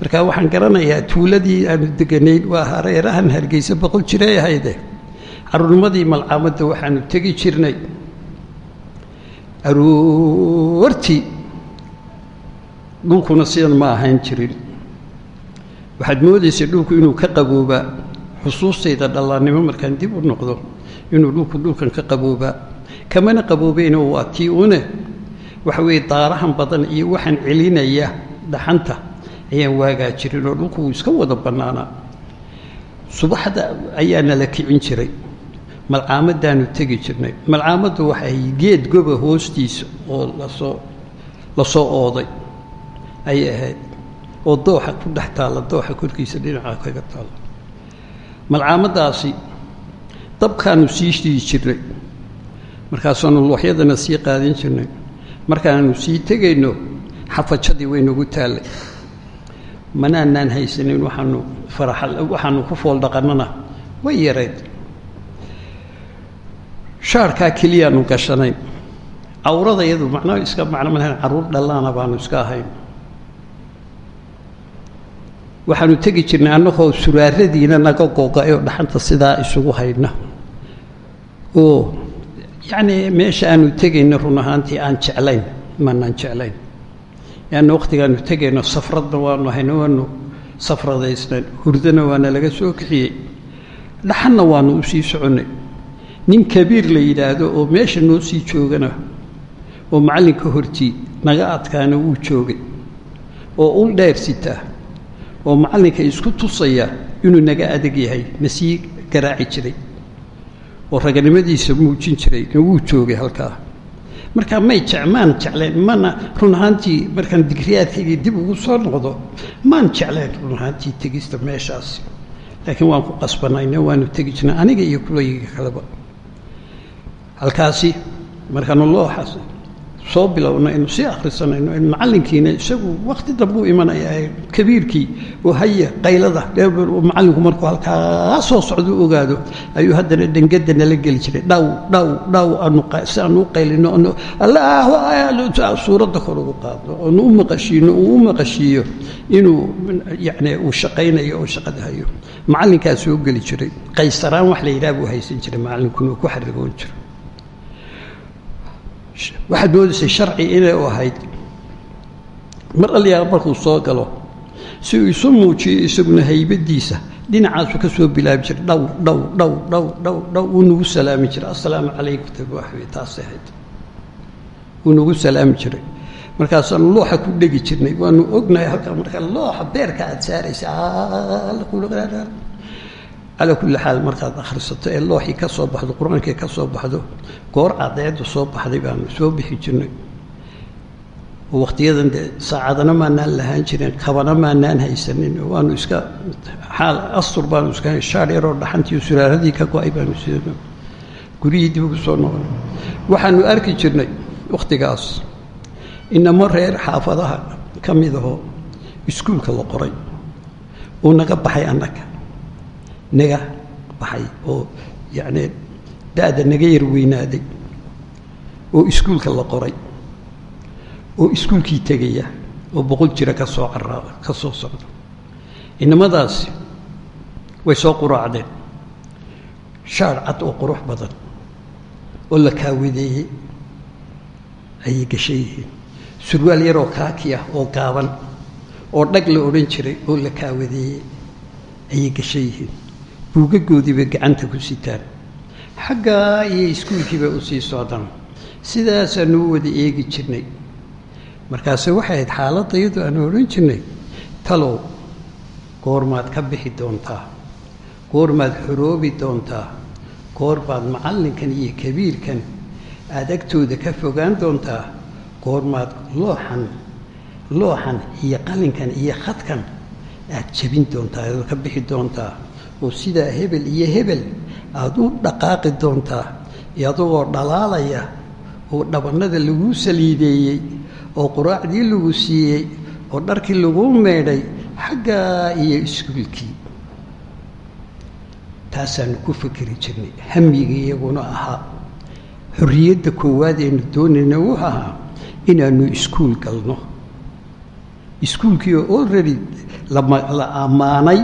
marka waxaan garanayaa tuuladii aanu deganayn waa hareerahan hargeysa boqol ahayde caruurnimadii malcaamadda waxaanu tegi jirnay. Aroortii dhulkuna sidan ma ahayn jirin. Waxaad moodaysay dhulku inuu ka qaboobaa xusuustayda dhallaannimo markaan dib u noqdo inuu dhulku dhulkan ka qaboobaa kamana qaboobeyna waa tii une waxa weeye daarahan badan iyo waxaan celinaya dhaxanta ayaan waagaa jirin oo dhulku wuu iska wada bannaanaa subaxda ayaa nala kicin jiray. Malcaamadaanu tegi jirnay. Malcaamaddu waxay geed goba hoostiisa oo la soo la soo ooday. Ayay ahayd. Oo dooxa ku dhex taalla dooxa korkiisa dhinaca kaga taalla. Malcaamadaasi dabkaanu sii shidi jirnay markaasaanu looxyadana sii qaadin jirnay. Markaanu sii tegayno xafajadii waynagu taallay. Manaanaan haysanin waxaanu faraxa waxaanu ku fool dhaqannana way yarayd. Shaarkaa keliyaanu gashanayn. Cawrada iyadu macno iska macno malahayn carruur dhallaana baanu iska ahayn waxaanu tegi jirnay annagoo suraaradiina naga goga-ay oo dhaxanta sidaa isugu haydna oo yacnii meesha aanu tegayno run ahaantii aan jeclayn maanaan jeclayn. Yaanna wakhtigaanu tegayno safradna waanu hayno waanu safradaysnayn hurdana waana laga soo kixiyey dhaxanna waanu u sii soconnay. Nin kabiir la yidhaahdo oo meesha noo sii joogana oo macallinka hortii naga adkaana wuu joogay. Oo ul dheer sitaa oo macallinka isku tusaya inuu naga adag yahay na sii garaaci jiray. Oo raganimadiisa muujin jiray wuu joogay halkaa. Marka may maan jeclayn mana run ahaantii markaan digriyaadkaygii dib ugu soo noqdo maan jeclayn run ahaantii tegista meeshaasi laakiin waan ku qasbanayna waanu tegi jirnay aniga iyo kulayga kaleba. Halkaasi markaanu looxas soo bilowna inu sii akhrisanayno macallinkiina isagu wakhti dambuu imanaya kabiirkii oo haya qaylada macallinku markuu halkaa soo socdo u ogaado ayuu haddana dhengada nala geli jiray. Dhaw dhaw dhaw si aanu u qaylino anu allahu suuradda kor ugu qaadno oonu u maqashiino uu u maqashiiyo inuu yacni uu shaqaynayo oo shaqada hayo. Macallinkaa soo geli jiray. Qaysaraan wax la yidhaha buu haysan jiray macallinkuna ku xarigoon jiray waxaad moodaysay sharci inay u ahayd mar alliyaa markuu soo galo si uu isu muujiyo isaguna haybadiisa dhinacaasu ka soo bilaabi jiray dhow dhow dhow dhow dhow dhow wuu nagu salaami jiray assalaamu calaykum tabaxwi taasay ahayd wuu nagu salaami jiray markaasaanu looxa ku dhegi jirnay waanu ognahay halkaa marka looxa beerka aad saaraysa calaa kulli xaal markaad akhrisato ee looxii ka soo baxdo qur'aankii ka soo baxdo goor cadeeddu soo baxday baanu soo bixi jirnay. Wakhtiyadan dee saacadana maanaan lahaan jirin kabana maanaan haysanin. Waanu iska xaal astur baanu iska shaar yaroo dhaxantii suraaradii ka go'ay baanu sidano guryihii dib ugu soo noqon. Waxaanu arki jirnay wakhtigaas inamo reer xaafadaha ka mid ahoo iskuulka la qoray. Uu naga baxay annaga naga baxay oo yacni da-da naga yar weynaaday oo iskuulka la qoray oo iskuulkii tegaya oo boqol jira ka soo caraa ka soo socda inamadaasi way soo quraacdeen. Shaar cad oo qurux badan oo la kaawadeeyey ayay gashan yihiin. Surwaal yaroo kaaki ah oo gaaban oo dhag la odhan jiray oo la kaawadeeyey ayay gashan yihiin buugagoodii bay gacanta ku sitaan xaggaa iyo iskuulkiiba u sii socdaan. Sidaasaanu u wada eegi jirnay. Markaase waxay ahayd xaaladayadu aanu odhan jirnay talow goormaad ka bixi doontaa. Goormaad xoroobi doontaa. Goormaad macallinkan iyo kabiirkan aada agtooda ka fogaan doontaa. Goormaad looxan looxan iyo qalinkan iyo khadkan aada jebin doontaa aad ka bixi doontaa oo sidaa hebel iyo hebel aada u dhaqaaqi doontaa iyo adagoo dhalaalaya oo dhabannada laguu saliideeyey oo quraacdii lagu siiyey oo dharkii laguu meedhay xaggaa iyo iskuulkii taasaanu ku fakeri jirnay hamiga iyaguna ahaa. Xorriyadda koowaad aynu doonayna wuxu ahaa inaanu iskuul galno. Iskuulkii oo already la ammaanay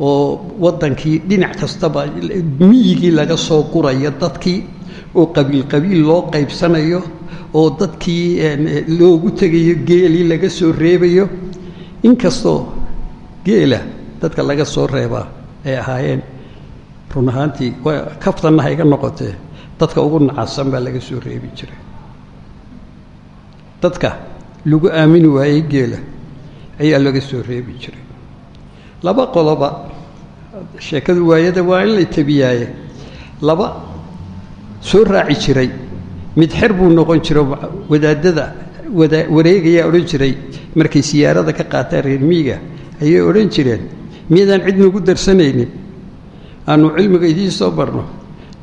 oo waddankii dhinac kastaba miyigii laga soo gurayo dadkii oo qabiil qabiil loo qaybsanayo oo dadkii loogu tegayo geelii laga soo reebayo inkastoo geela dadka laga soo reebaa ay ahaayeen run ahaantii kaftanna ha iga noqotee dadka ugu nacasan baa laga soo reebi jiray. Dadka lagu aamini waayey geela ayaa laga soo reebi jiray laba qoloba sheekadu waayada waa in la tabiyaaye. Laba soo raaci jiray. Mid xer buu noqon jiro wadaadada wada wareegayaa odhan jiray. Markay siyaarada ka qaataan reer miiga ayay odhan jireen. Miyadaan cid nagu darsanaynin? Aanu cilmiga idiin soo barno.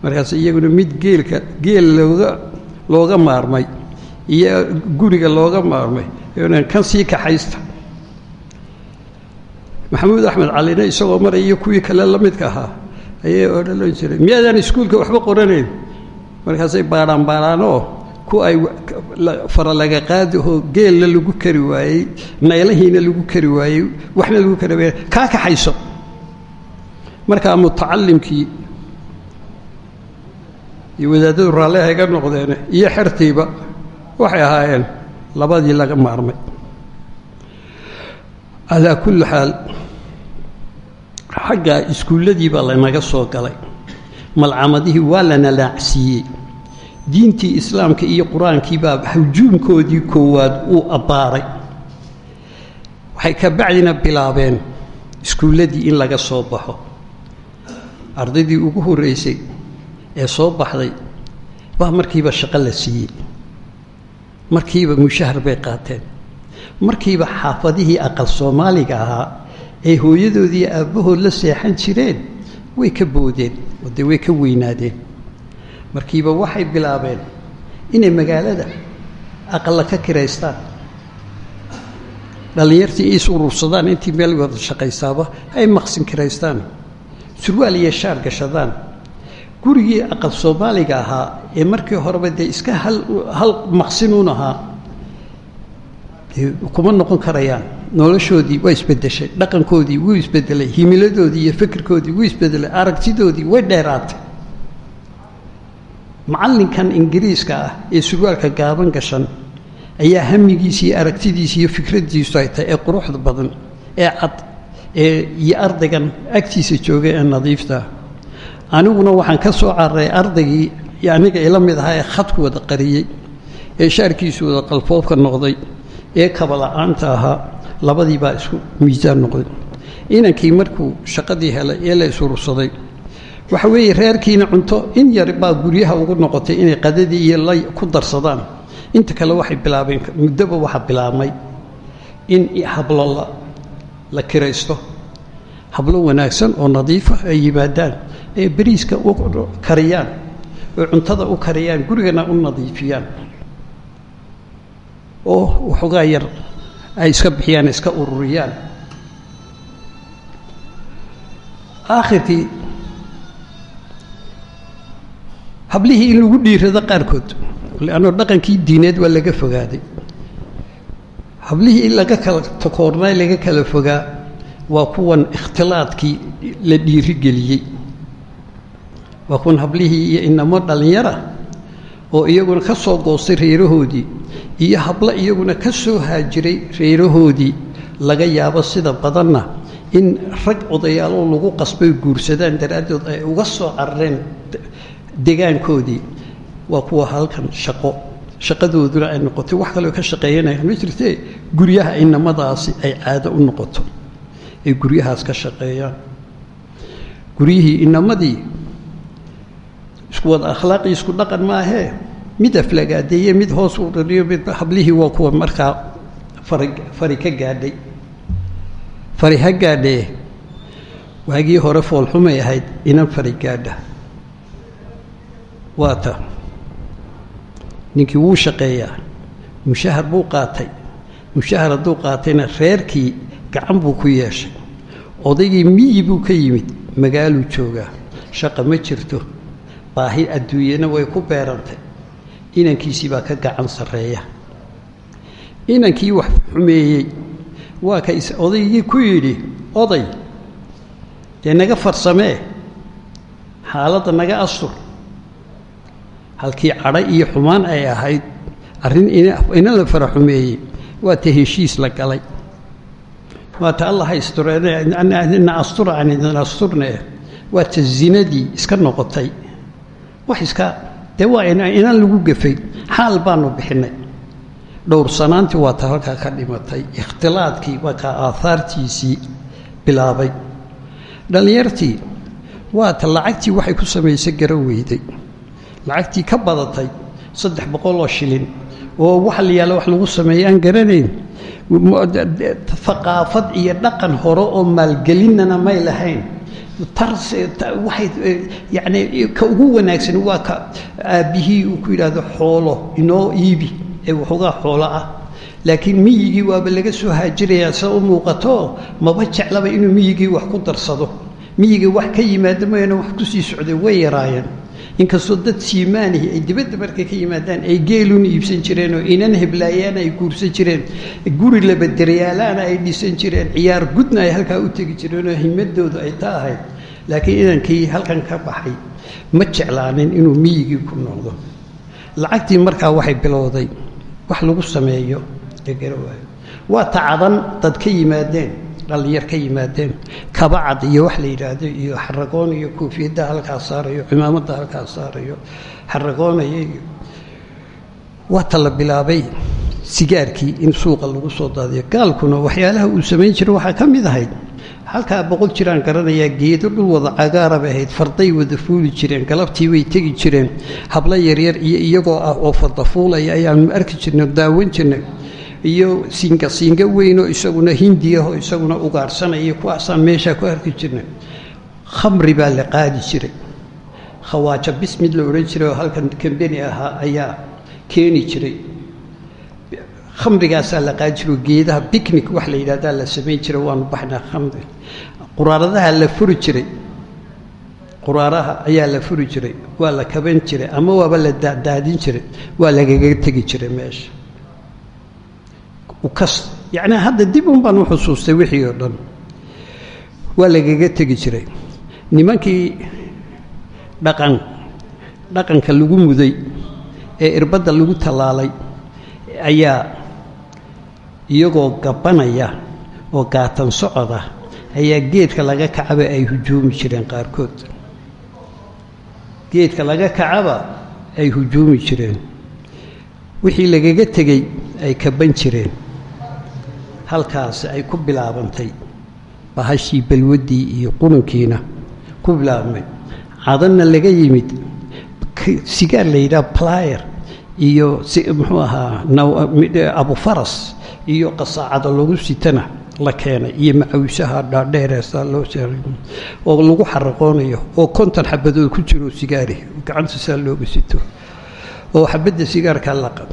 Markaas iyaguna mid geelka geel looga looga maarmay iyo guriga looga maarmay. Kan sii kaxaysta maxamuud axmed calina isagoo maray iyo kuwii kale la midka ahaa ayay odhan jiray. Miyaadaan iskuulka waxba qoranayn? Markaasay baadhaan baadhaanoo ku ay fara laga qaadi oo geelna lagu kari waayey naylahiina lagu kari waayey waxna lagu kari waayey. Kaa kaxayso. Markaa mutacalimkii iyo wadaadadu raalliha iga noqdeene iyo xertiiba waxay ahaayeen labadii laga maarmay calaa kulli xaal xagga iskuulladii baa lanaga soo galay. Malcamadihii waa lana laacsiiyey. Diintii islaamka iyo qur'aankii baa hujuumkoodii koowaad uu abbaaray. Waxay ka bacdina bilaabeen iskuulladii in laga soo baxo. Ardaydii ugu horreysay ee soo baxday baa markiiba shaqo la siiyey. Markiiba mushahar bay qaateen markiiba xaafadihii aqal soomaaliga ahaa ee hooyadoodii aabbahood la seexan jireen way ka boodeen oo dee way ka weynaadeen. Markiiba waxay bilaabeen inay magaalada aqalla ka kiraystaan. Dhallinyartii is urursadaan intii meel wada shaqaysaaba ay maqsin kiraystaan. Surwaal iyo shaar gashadaan. Gurigii aqal soomaaliga ahaa ee markii horeba dee iska hal hal maqsinuun ahaa kuma noqon karayaan. Noloshoodii waa isbedeshay dhaqankoodii wuu isbedelay himiladoodii iyo fikirkoodii wuu isbedelay aragtidoodii way dheeraatay. Macallinkan ingiriiska ah ee surwaalka gaaban gashan ayaa hamigiisi iyo aragtidiisi iyo fikraddiisu ay tahay ee quruxda badan ee cad ee iyo ardaygan agtiisa joogay ee nadiifta. Aniguna waxaan ka soo cararay ardaygii aniga ila mid ahaa ee khadku wada qariyey ee shaarkiisu wada qalfoofka noqday ee kabala'aanta ahaa labadii baa isku miisaan noqday. Inankii markuu shaqadii helay ee la isurursaday waxa weeye reerkiina cunto in yar baa guryaha ugu noqotay inay qadadii iyo la ku darsadaan. Inta kale waxay bilaabeen muddoba waxaa bilaabmay in hablo la la kiraysto. Hablo wanaagsan oo nadiifa ay yimaadaan ee beriiska u kariyaan oo cuntada u kariyaan gurigana u nadiifiyaan oo waxoogaa yar ay iska bixiyaan iska ururiyaan. Aakhirkii hablihii in lagu dhiirado qaarkood leannao dhaqankii diineed waa laga fogaaday. Hablihii in laga kala takoornay laga kala fogaa waa kuwan ikhtilaadkii la dhiirigeliyey. Waa kuwan hablihii iyo inamo dhallinyara oo iyaguna ka soo goostay reerahoodii iyo hablo iyaguna ka soo haajiray reerahoodii laga yaabo sida badanna in rag odayaaloo lagu qasbay guursadaan daraaddood ay uga soo carareen degaankoodii. Waa kuwa halkan shaqo shaqadooduna ay noqotay. Wax kaleo ka shaqeeyanayaan ma jirtee? Guryaha inamadaasi ay caado u noqoto ay guryahaas ka shaqeeyaan. Guryihii inamadii isku wada akhlaaqii isku dhaqan maahee mid aflagaadeeye mid hoos u dhariyo mid hablihii waa kuwa markaa fari fari ka gaadhay. Fari ha gaadhee waagii hore foolxumay ahayd inan fari gaadha. Waa ta. Ninkii wuu shaqeeyaa. Mushahar buu qaatay. Mushahar hadduu qaatayna reerkii gacan buu ku yeeshay. Odaygii miyi buu ka yimid? Magaaluu joogaa. Shaqa ma jirto. Baahi adduunyana way ku beerantay inankiisii baa ka gacan sarreeya. Inankii wax xumeeyey waa ka odaygii ku yidhi oday dee naga farsamee? Xaaladda naga astur. Halkii cadho iyo xumaan ay ahayd arrin ina la fara xumeeyey waa ta heshiis la galay. Waa ta allah asturena astura aan idin asturne. Waa ta zinadii iska noqotay. Wax iska dee waa inaan lagu gafay xaal baanu bixinay. Dhowrsanaantii waa ta halkaa ka dhimatay. Ikhtilaadkii waa kaa aahaartiisii bilaabay. Dhallinyartii waa ta lacagtii waxay ku samaysay garan weyday. Lacagtii ka badatay saddex boqol oo shilin oo waxa la yaalla wax lagu sameeya aan garanayn haqaafad iyo dhaqan hore oo maalgelinnana may lahayn yani ka ugu wanaagsan waa ka aabbihii uu ku yidhaahdo xoolo inoo iibi ee waxoogaa xoolo ah. Laakiin miyigii waaba laga soo haajirayaa sida u muuqato maba jeclaba inuu miyigii wax ku darsado. Miyigii wax ka yimaado mayna wax ku sii socday way yaraayeen inkastoo dad siimaanihi ay dibadda markay ka yimaadaan ay geeluna iibsan jireen oo inan heblaayaan ay guursan jireen guri labaderyaalaana ay dhisan jireen ciyaar gudna ay halkaa u tegi jireen oo himadoodu ay ta ahayd. Laakiin inankii halkan ka baxay ma jeclaanin inuu miyigii ku noqdo. Lacagtii markaa waxay bilowday wax lagu sameeyo egarawaayo waa tacadan dad ka yimaadeen dhallinyar ka yimaadeen kabacad iyo wax la yidhaahdo iyo xaragoon iyo koofiyadda halkaa saarayo cimaamadda halkaa saarayo xaragoonaya iyo waata la bilaabay sigaarkii in suuqa lagu soo daadiyo. Gaalkuna waxyaalaha uu samayn jira waxaa ka mid ahayd. Halkaa boqol jiraan garanayaa geedo dhul wada cagaara bay ahayd farday wada fuuli jireen galabtii bay tegi jireen. Hablo yaryar iyo iyagoo ah oo fardafuulaya ayaanu arki jirnay daawan jirnay iyo siinga siinga weynoo isaguna hindiyaho isaguna ugaarsanaya kuwaasaan meeshaa ku arki jirnay. Khamri baa la qaadi jiray. Khawaajo bis la odhan jiray oo halkan kambeni ahaa ayaa keeni jiray. Khamrigaasaa la qaadi jiro geedaha bicnic wax la yidhahdaa la samayn jiray waanu baxnaa khamri. Quraaradaha la furi jiray quraaraha ayaa la furi jiray waa la kaban jiray ama waaba la daadaadin jiray waa lagaga tegi jiray meesha yacnii hadda dib un baan u xusuustay wixii oo dhan. Waa lagaga tegi jiray. Nimankii dhaqan dhaqanka lagu muday ee irbadda lagu tallaalay ayaa iyagoo gabbanaya oo gaatan socod ah ayaa geedka laga kacaba ay hujuumi jireen qaarkood. Geedka laga kacaba ay hujuumi jireen. Wixii lagaga tegey ay kaban jireen halkaas ay ku bilaabantay bahashii balwaddii iyo qununkiina ku bilaabmay. Cadanna laga yimid sigaar la yidhaha plyer iyo muxuu ahaa abufaras iyo qasaacada lagu sitana la keenay iyo macawishaha dhaadheereesaa loo seeray oo lagu xaraqoonayo oo konton xabadood ku jiro sigaari gacanta saa looga sito oo xabadda sigaarkaa laqa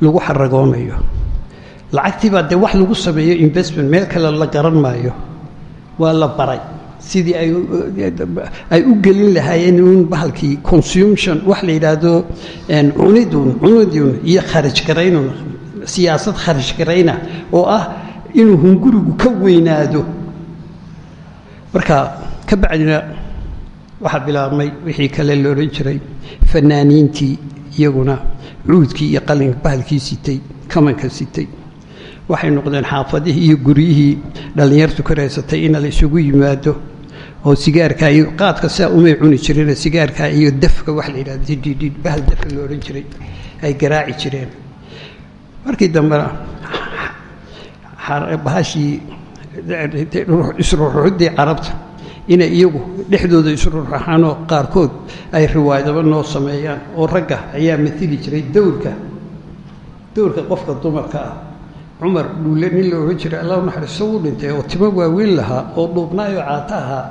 lagu xaragoonayo lacagtiibaa dee wax lagu sameeyo investment meel kale la garan maayo. Waa la baray. Sidii ay u gelin lahaayeen uun bahalkii consumption wax la yidhaahdo cunidun cunidun iyo kharaj garaynun siyaasad kharash garayna oo ah inuu hungurigu ka weynaado. Marka ka bacdina waxaa bilaabmay wixii kale la odhan jiray fanaaniintii iyaguna cuudkii iyo qalinka bahalkii sitay kamanka sitay waxay noqdeen xaafadihii iyo guryihii dhallinyartu ka reysatay in la isugu yimaado oo sigaarkaa iyo qaadka saa umay cuni jireen sigaarkaa iyo dafka wax la yidhahdo didhidhid bahal dafka la odhan jiray ay garaaci jireen. Markii dambena bahashii isruuxuddii carabta inay iyagu dhexdooda isruuxaxaanoo qaarkood ay riwaayadaba noo sameeyaan oo ragga ayaa matili jiray dowrka dowrka qofka dumarka ah cumar dhuule nin la odhan jiray allah naxariiso wuu dhintay oo timo waaweyn lahaa oo dhuubnaayoo caato ahaa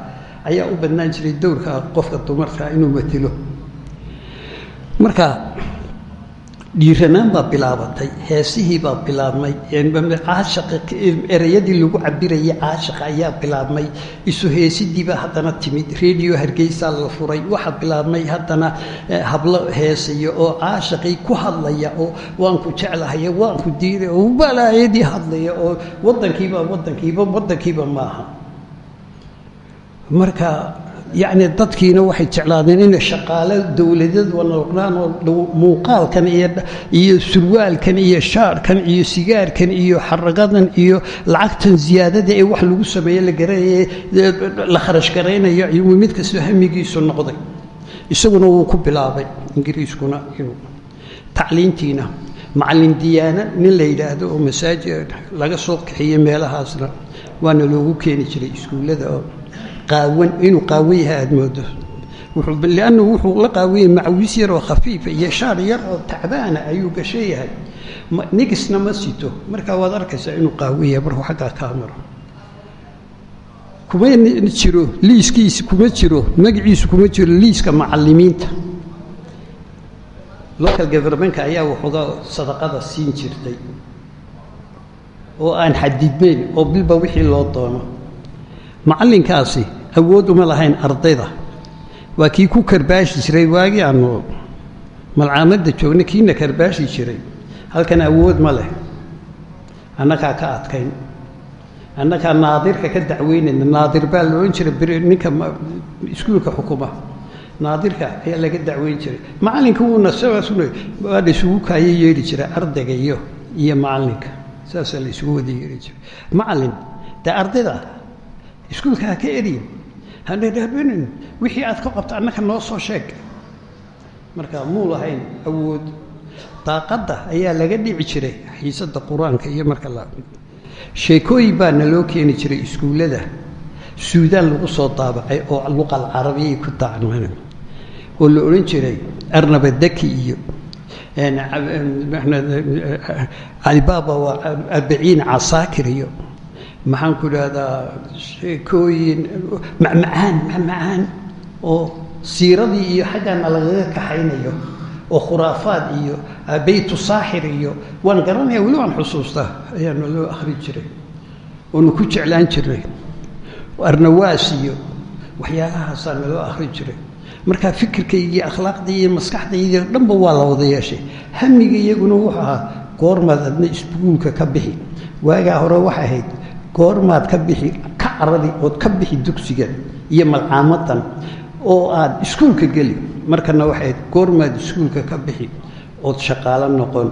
ayaa u badnaan jiray dowrka qofka dumarkaa inuu matilo. Marka dhiiranaan baa bilaabatay heesihii baa bilaabmay ereyadii lagu cabirayay caashaqa ayaa bilaabmay isu heesidiibaa haddana timid redio hargeysaa la furay waxaa bilaabmay haddana hablo heesaya oo caashaqii ku hadlaya oo waanku jeclahaya waanku diiday oo balaayadii hadlaya oo wadankiiba wadankiiba wadankiiba maaha. Marka yacni dadkiina waxay jeclaadeen inay shaqaale dowladeed noqdaan oo muuqaalkan iyo iyo surwaalkan iyo shaarhkan iyo sigaarkan iyo xaragadan iyo lacagtan ziyaadada ee wax lagu sameeye la kharash garaynayo ayuu mid kastoo hamigiisu noqday. Isaguna wuu ku bilaabay ingiriiskuna inuu tacliintiina macallin diyaana nin la yidhaahdo oo masaajid laga soo kaxiyey meelahaasna waana loogu keeni jiray iskuullada oo qaawan inuu qaawan yahay aada moodo. Liannu wuxuu la qaawanyay macawis yar oo khafiifa iyo shaar yar oo tacbaana ayuu gasho yahay. Nigisna ma sito. Markaa waad arkaysaa inuu qaawan yahay markuu xaggaa kaa maro. Kuma jiro liiskiisi kuma jiro magaciisu kuma jiro liiska macallimiinta. Local governmentka ayaa waxooga sadaqada siin jirtay. Oo aan xadidnayn oo bilba wixii loo doono. Macallinkaasi awood uma lahayn ardayda. Waa kii ku karbaashi jiray waagii aanu malcaamadda joogna kiina karbaashi jiray. Halkan awood ma leh. Annagaa ka adkayn. Annagaa naadirka ka dacweynayna naadir baa la odhan jiray ninka iskuulka xukuma. Naadirka ayaa laga dacweyn jiray. Macallinka wuuna saasuna waa la isugu kaayo yeedhi jiray ardayga iyo macallinka. Saasaa la isugu wada yeedhi jiray. Macallin dee ardayda iskuulka ha ka eriyin hanadhabenin wixii aad ka qabta annaka noo soo sheeg. Marka muu lahayn awood. Daaqadda ayaa laga dhici jiray xiisadda qur'aanka iyo marka la sheekooyin baa naloo keeni jiray iskuullada suudaan lagu soo daabacay oo luqal carabiyay ku dacnaan oo la odhan jiray arnabadaki iyo calibaaba waa arbaciin casaakir iyo maxaan ku idhahdaa sheekooyin macmacaan macmacaan oo siiradii iyo xaggaana lagaga kaxaynayo oo khuraafaad iyo beytu saaxir iyo waan garanaya weli waan xusuustaa ayaana loo akhri jiray oonu ku jeclaan jirnay arnawaas iyo waxyaalahaasaa naloo akhri jiray. Marka fikirkaygii akhlaaqdii iyo maskaxdaydii dhanba waa la wada yeeshay. Hamiga iyaguna wuxuu ahaa goormaad adna isbuulka ka bixi. Waagaa hore waxay ahayd goormaad ka bixi ka caradi ood ka bixi dugsiga iyo malcaamadan oo aad iskuulka geli. Markana waxay goormaad iskuulka ka bixi ood shaqaalo noqon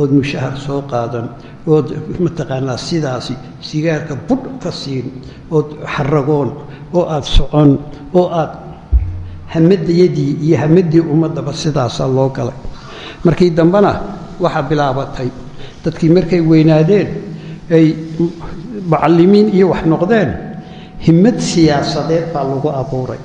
ood mushahar soo qaadan ood mataqaanaa sidaasi sigaarka budh ka siin ood xaragoon oo aada socon oo aada hamadayadii iyo hamadii ummaddaba sidaasaa loo galay. Markii dambena waxaa bilaabatay dadkii markay weynaadeen ay mucallimiin iyo wax noqdeen himmad siyaasadeed baa lagu abuuray.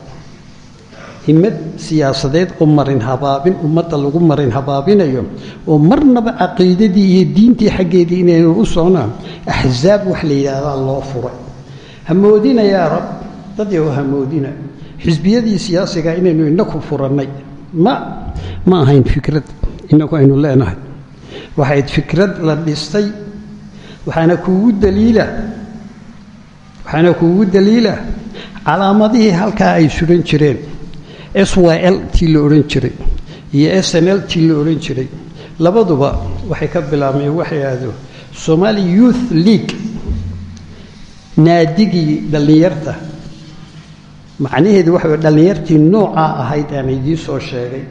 Himmad siyaasadeed oo marin habaabin ummadda lagu marin habaabinayo oo marnaba caqiidadii iyo diintii xaggeedii inaynu u socnaan axsaab wax la yidhaahdaa loo furay. Hamoodina yaa rab dad yow hamoodina xisbiyadii siyaasiga inaynu inaku furannay. Ma ma ahayn fikrad inagu aynu leenahay. Waxayd fikrad la dhistay waxaana kuugu daliila waxaana kuugu daliila calaamadihii halkaa ay suran jireen. S y tii la odhan jiray iyo s l tii la odhan jiray. Labaduba waxay ka bilaabmeen waxay ahdo somali youth league naadigii dhallinyarta. Macnaheedu waxa dhallinyartii noocaa ahayd aan idiin soo sheegay.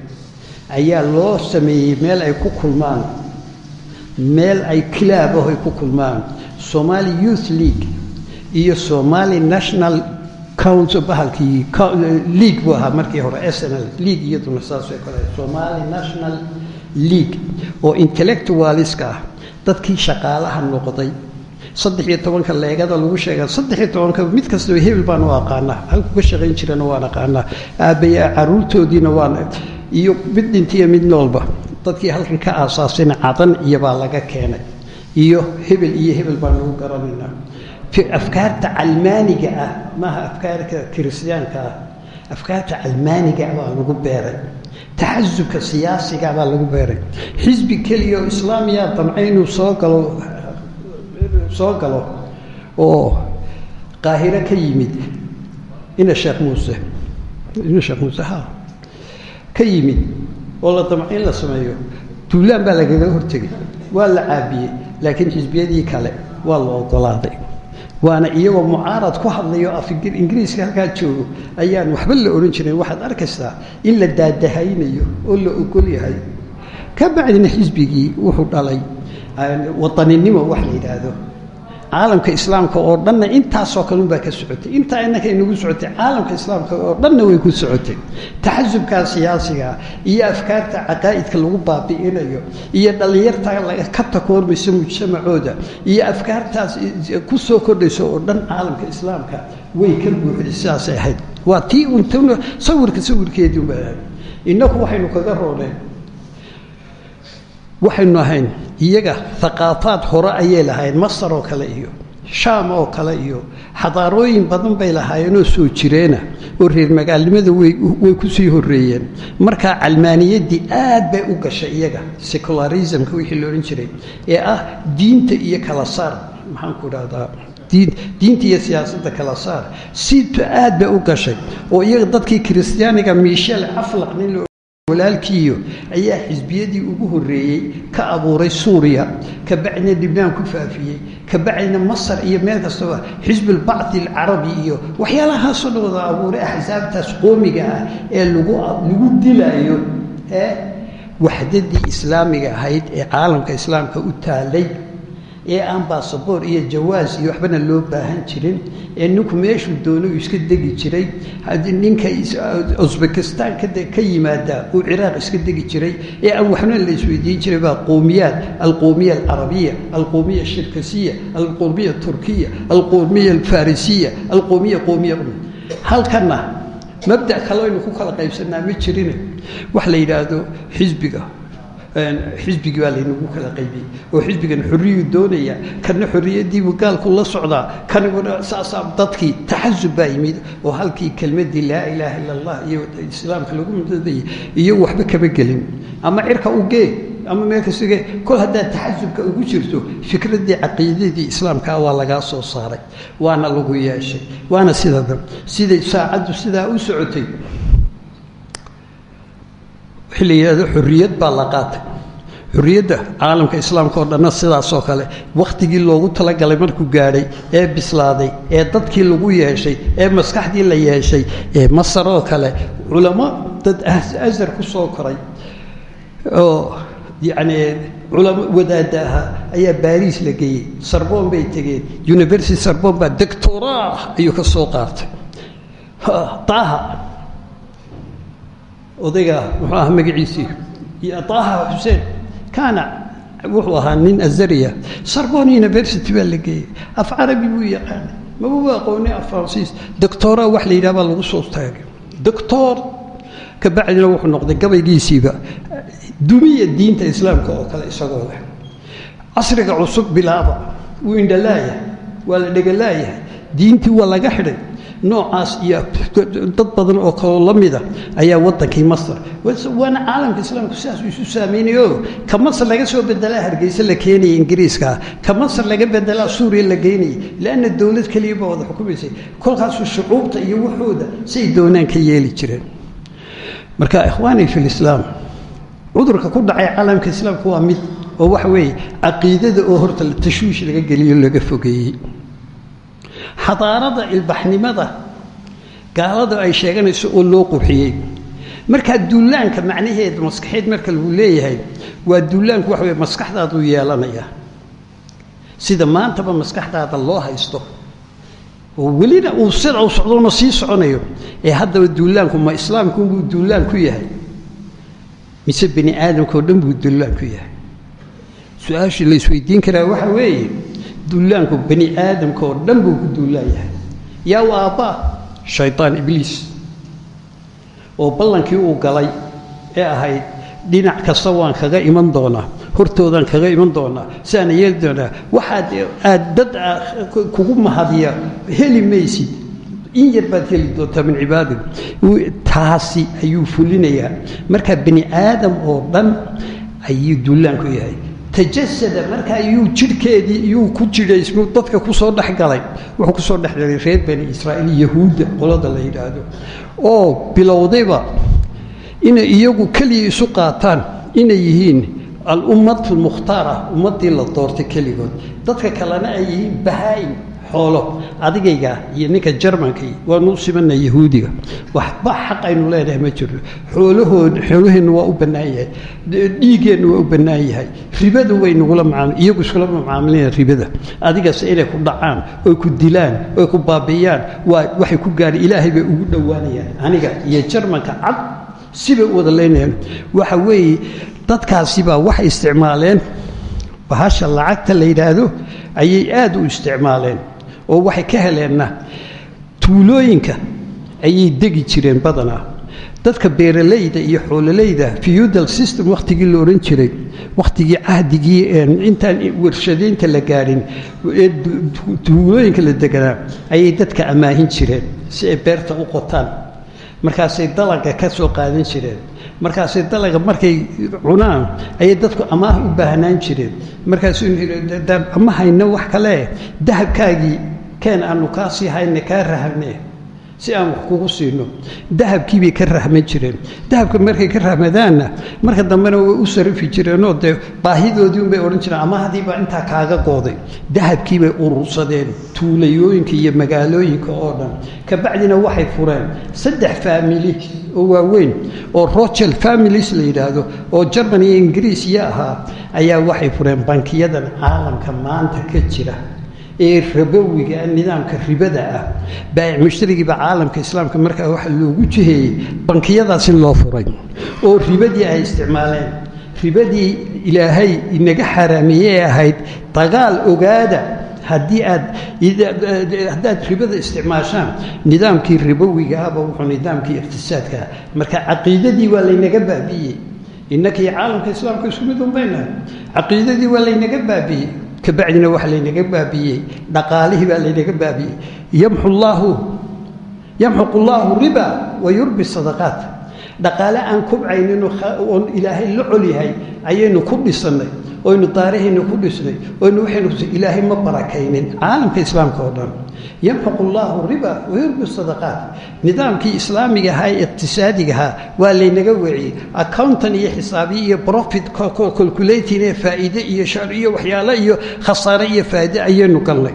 Ayaa loo sameeyey meel ay ku kulmaan meel ay kilaabaho ay ku kulmaan. Somali youth league iyo somali national council bahalkii league buu ahaa markii hore s n l league iyaduna saasoo kale somali national league oo intellectualiska ah dadkii shaqaalaha noqday. Saddex iyo tobanka leegada lagu sheega saddex iyo tobanka mid kastaba hebel baan u aqaanaa halku ka shaqayn jirana waan aqaanaa. Aabaya caruurtoodiina waan iyo mid dhintiyo mid noolba dadkii halkan ka aasaasayna cadan iyobaa laga keenay. Iyo hebel iyo hebel baan lagu garanaynaa afkaarta calmaaniga ah maaha afkaarka kiristiyaanka ah afkaarta calmaaniga baa lagu beeray. Taxasubka siyaasiga baa lagu beeray. Xisbi keliya oo islaamiya damca inuu soo galo soo galo oo qaahiro ka yimid. Ina sheekh muuse ina sheekh muuse ha ka yimid oo la damca in la sameeyo. Duulaan baa lagaga hortegay. Waa la caabiyey laakiin xisbiyadii kale waa la ogolaaday. Waana iyagoo mucaarad ku hadlayo af ingiriiska halkaa joogo ayaan waxba la odhan jirin. Waxaad arkaysaa in la daadahaynayo oo la ogol yahay. Ka bacdina xisbigii wuxuu dhalay wadaninimo wax la yidhaahdo caalamka islaamka oo dhanna intaasoo kale unbaa ka socotay. Intaa innaka inagu socotay caalamka islaamka oo dhanna way ku socotay. Taxasubkaa siyaasigaa iyo afkaarta caqaa'idka lagu baabi'inayo iyo dhallinyarta ka takoormaysa mujtamacooda iyo afkaartaas ku soo kordhayso oo dhan caalamka islaamka way ka buuxday sidaasay ahayd. Waa tii unt sawirka sawirkeedii unbay ahayd innaku waxaynu kaga rooneen waxaynu ahayn iyaga haqaafaad hore ayay lahayn masar oo kale iyo shaam oo kale iyo xadaarooyin badan bay lahaayeenoo soo jireena oo reer magaalnimada way ku sii horreeyeen. Markaa calmaaniyaddii aad bay u gashay iyaga secularismka wixii la odhan jiray ee ah diinta iyo kala saar maxaan ku idhahdaa diinta iyo siyaasadda kala saar siito aad bay u gashay oo iyaga dadkii kiristiyaaniga miishel aflaq nin walaalkiiyo ayaa xisbiyadii ugu horreeyey ka abuuray suuriya ka bacdina libnaan ku faafiyey ka bacdina masar iyo meel kastaba xisbulbacdi alcarabi iyo waxyaalahaasoo dhan wada abuuray axsaabtaas qoomiga ah ee lagu dilaayo waxdadii islaamiga ahayd ee caalamka islaamka u taalay ee aan baasaboor iyo jawaas iyo waxbana loo baahan jirin ee ninku meeshuu doono uu iska degi jiray. Ninka usbekistan ka yimaada uu ciraaq iska degi jiray ee aan waxna la isweydiin jiray baa qowmiyaad. Alqowmiya alcarabiya alqowmiya ashirkasiya alqowmiya turkiya alqowmiya alfarisiya alqowmiya qowmiya halkanna mabda kale aynu ku kala qaybsanaa ma jirine wax la yidhaahdo xisbiga xisbigii baa laynagu kala qaybiyey oo xisbigan xorriyuu doonaya kana xorriyadiibuu gaalku la socdaa kaniguna saasaa dadkii taxasub baa yimid oo halkii kelmaddii laa ilaaha illa allah iyo islaamka lagu mudadayay iyo waxba kama gelin. Ama cirka u gee ama meel kastige kol haddaad taxasubka ugu jirto fikraddii caqiidadii islaamkaa waa lagaa soo saaray. Waana lagu yeeshay. Waana sidada siday saacaddu sidaa u socotay wixii la xorriyad baa la qaatay. Xorriyadda caalamka islaamka oo dhanna sidaasoo kale wakhtigii loogu talagalay markuu gaadhay ee bislaaday ee dadkii lagu yeeshay ee maskaxdii la yeeshay ee masar oo kale culamo dad asar ku soo koray oo yacni culamo wadaada ahaa ayaa baariis la geeyey sarbon bay tegeen university sarbon baa doctoraa ayuu ka soo qaatay. Taaha odayga muxuu ahaa magaciisii iyo taaha xuseen kaana wuxuu ahaa nin azariya. Sarbon university baa la geeyey. Af carabi buu yaqaanay. Mabuu aqooni af faransiis? Doctora wax la yidhaha baa lagu soo taagay. Doctor ka wuxuu noqday gabaygiisiiba. Dumiya diinta islaamka oo kale isagoo leh. Casriga cusub bilaaba. Wuu indhalaayahay waa la dhegalaayahay diintii waa laga xidhay noocaas iyo dad badan oo kaloo la mida ayaa waddankii masar. Waana caalamka islaamku sidaasuu isu saameynayo. Ka masar laga soo bedelaa hargeysa la keenaya ingiriiska. Ka masar laga bedelaa suuriya la geynayay leanna dowlad keliya baa wada xukumaysay. Kolkaasuu shucuubta iyo waxooda say doonaan ka yeeli jireen. Marka ikhwaani fi lislaam cudurka ku dhacay caalamka islaamka waa mid oo waxa weeye caqiidada oo horta tashwiish laga geliyo laga fogeeyey xadaarada ilbaxnimada gaalada ay sheeganayso oo loo qurxiyey. Markaa duulaanka macnaheeda maskaxeed marka lagu leeyahay waa duulaanku waxa weye maskaxdaaduu yeelanaya. Sida maantaba maskaxdaada loo haysto oo welina uu sida socdoona sii soconayo ee haddaba duulaanku ma islaamkunbuu duulaan ku yahay mise bani aadamkao dhan buu duulaan ku yahay? Su'aashii la isweydiin karaa waxa weeye duulaanku bani aadamka oo dhan buu ku duulaan yahay. Yaa u aabbaa shaytaan ibliis oo ballankii uu galay ee ahayd dhinac kasta waan kaga iman doonaa hortoodaan kaga iman doonaa siaana yeeli doonaa. Waxaad aad dad kugu mahadiya heli maysid. In yar baad heli doontaa min cibaadi taasi ayuu fulinayaa. Marka bani aadam oo dhan ayuu duulaan ku yahay tajasada marka ayuu jidhkeedii iyuu ku jiray dadka ku soo dhex galay. Wuxuu ku soo dhex galay reer bani israa'iil yahuudda qolada la yidhaahdo. Oo bilowdayba inay iyagu keliya isu qaataan inay yihiin al-ummat almukhtaara ummaddii la doortay keligood. Dadka kalena ay yihiin bahaa-in xoolo adigayga iyo ninka jarmankii waanu u simana yahuudiga. Waxba xaq aynu leenahay ma jirno. Xoolahood xoolaheennu waa u bannaan yahay. Dhiiggeennu waa u bannaan yahay. Ribada way nagula macaamil iyagu iskula macaamilayaan ribada. Adigase inay ku dhacaan oy ku dilaan oy ku baabi'iyaan waa waxay ku gaadhay ilaahay bay ugu dhowaanayaan. Aniga iyo jarmanka cad sibay u wada leynayaan. Waxa weeye dadkaasibaa waxay isticmaaleen bahasha lacagta la yidhaahdo ayay aad u isticmaaleen oo waxay ka heleenna tuulooyinka ayay degi jireen badanaa. Dadka beeralayda iyo xoololayda feudal system wakhtigii la odhan jiray wakhtigii cahdigii intaan warshadaynta la gaadhin tuulooyinka la deganaa ayay dadka ammaahin jireen si ay beerta u qotaan. Markaasay dalaga ka soo qaadan jireen. Markaasay dalaga markay cunaan ayay dadku amaah u baahnaan jireen. Markaasuu hayno wax kale dahabkaagii keen aanu kaa sii hayne kaa rahane si aan wax kugu siino. Dahabkiibay ka rahman jireen. Dahabka markay ka rahmadaanna marka dambena way u sarifi jireenoo dee baahidoodii unbay odhan jireen amahdiibaa intaa kaaga gooday dahabkiibay urursadeen tuulayooyinka iyo magaalooyinka oo dhan. Kabacdina waxay fureen saddex faamili oo waaweyn oo rochel families la yidhaahdo oo germany iyo ingiriis ahaa ayaa waxay fureen bankiyadan caalamka maanta ka jira ee rabowiga nidaamka ribada ah baayic caalamka islaamka markaa waxaa loogu jiheeyey bankiyadaas in loo furay. Oo ribadii ay isticmaaleen. Ribadii ilaahay inaga xaaraameeyey ee ahayd dagaal ogaada haddii aad haddaad ribada isticmaashaan nidaamkii ribowiga ahba wuxuu nidaamkii iqtisaadkaa marka caqiidadii waa laynaga baabi'iyey innaka caalamka islaamka isku mid unbaynahay caqiidadii waa laynaga baabi'iyey kabacdina waxaa laynaga baabi'iyey dhaqaalihii baa laynaga baabi'iyey yamxu llaahu riba wa yurbi sadaqaat dhaqaale aan kubcaynin oon ilaahay la col yahay ayaynu ku dhisannay oynu daarahayna ku dhisnay oynu waxaynu ilaahay ma barakaynin. Caalamka islaamka oo dhan yamxuqu llaahu riba wa yurbi sadaqaat nidaamkii islaamiga ahaa ee iqtisaadiga ahaa waa laynaga weeciyey. Accountan iyo xisaabiye iyo profit calculating ee faa'iide iyo shar iyo waxyaalo iyo khasaare iyo faa'iide ayaynu galnay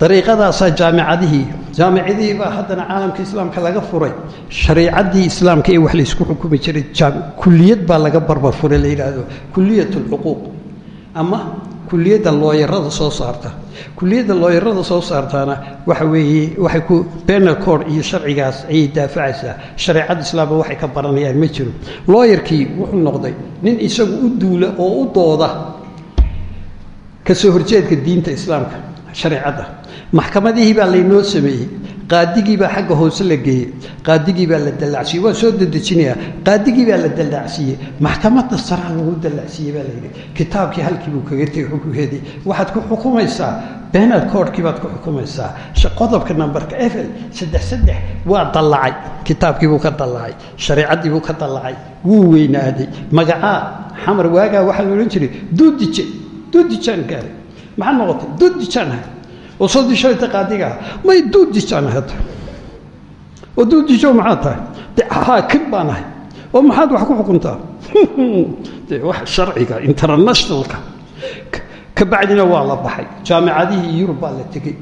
dariiqadaasaa jaamicadihii jaamicadihii baa haddana caalamka islaamka laga furay shariicaddii islaamka ee wax laysku xukumi jiray kuliyad baa laga barbar furay la yidhaahdo kuliyat alcuquuq ama kuliyadda looyarada soo saarta. Kuliyadda looyarada soo saartaana waxa weeye waxay ku penal code iyo sharcigaas ayay daafacaysaa shareecada islaamka waxay ka baranayaan ma jiro. Looyarkii wuxuu noqday nin isagu u duula oo u dooda ka soo horjeedka diinta islaamka shareecadda maxkamadihii baa laynoo sameeyey. Qaadigii baa xagga hoose la geeyey. Qaadigii baa la dallacsiiyey. Waa soo dedejinayaa qaadigii baa la dallacsiiyey. Maxkamadda saraa lagu dallacsiiyey baa layidhi kitaabkii halkii buu kaga tegey xukunkeedii waxaad ku xukumaysaa. Benal courtkii baad ku xukumaysaa. Qodobka nambarka efel saddex saddex waa dallacay. Kitaabkii buu ka dallacay. Shareecaddii buu ka dallacay. Wuu weynaaday. Magacaa xamar waagaa waxaa la odhan jiray duudije duudijaan gaaray maxaa noqotay? Duudijaan ahay oo soo dishalayta qaadigaa may duudijaan ahata oo duudijo maxaa tahay? De xaakim baan ahay. Oo maxaad wax ku xukuntaa? Wax sharciga internationalka. Ka bacdina waa la baxay. Jaamicadihii yurub baa la tegey.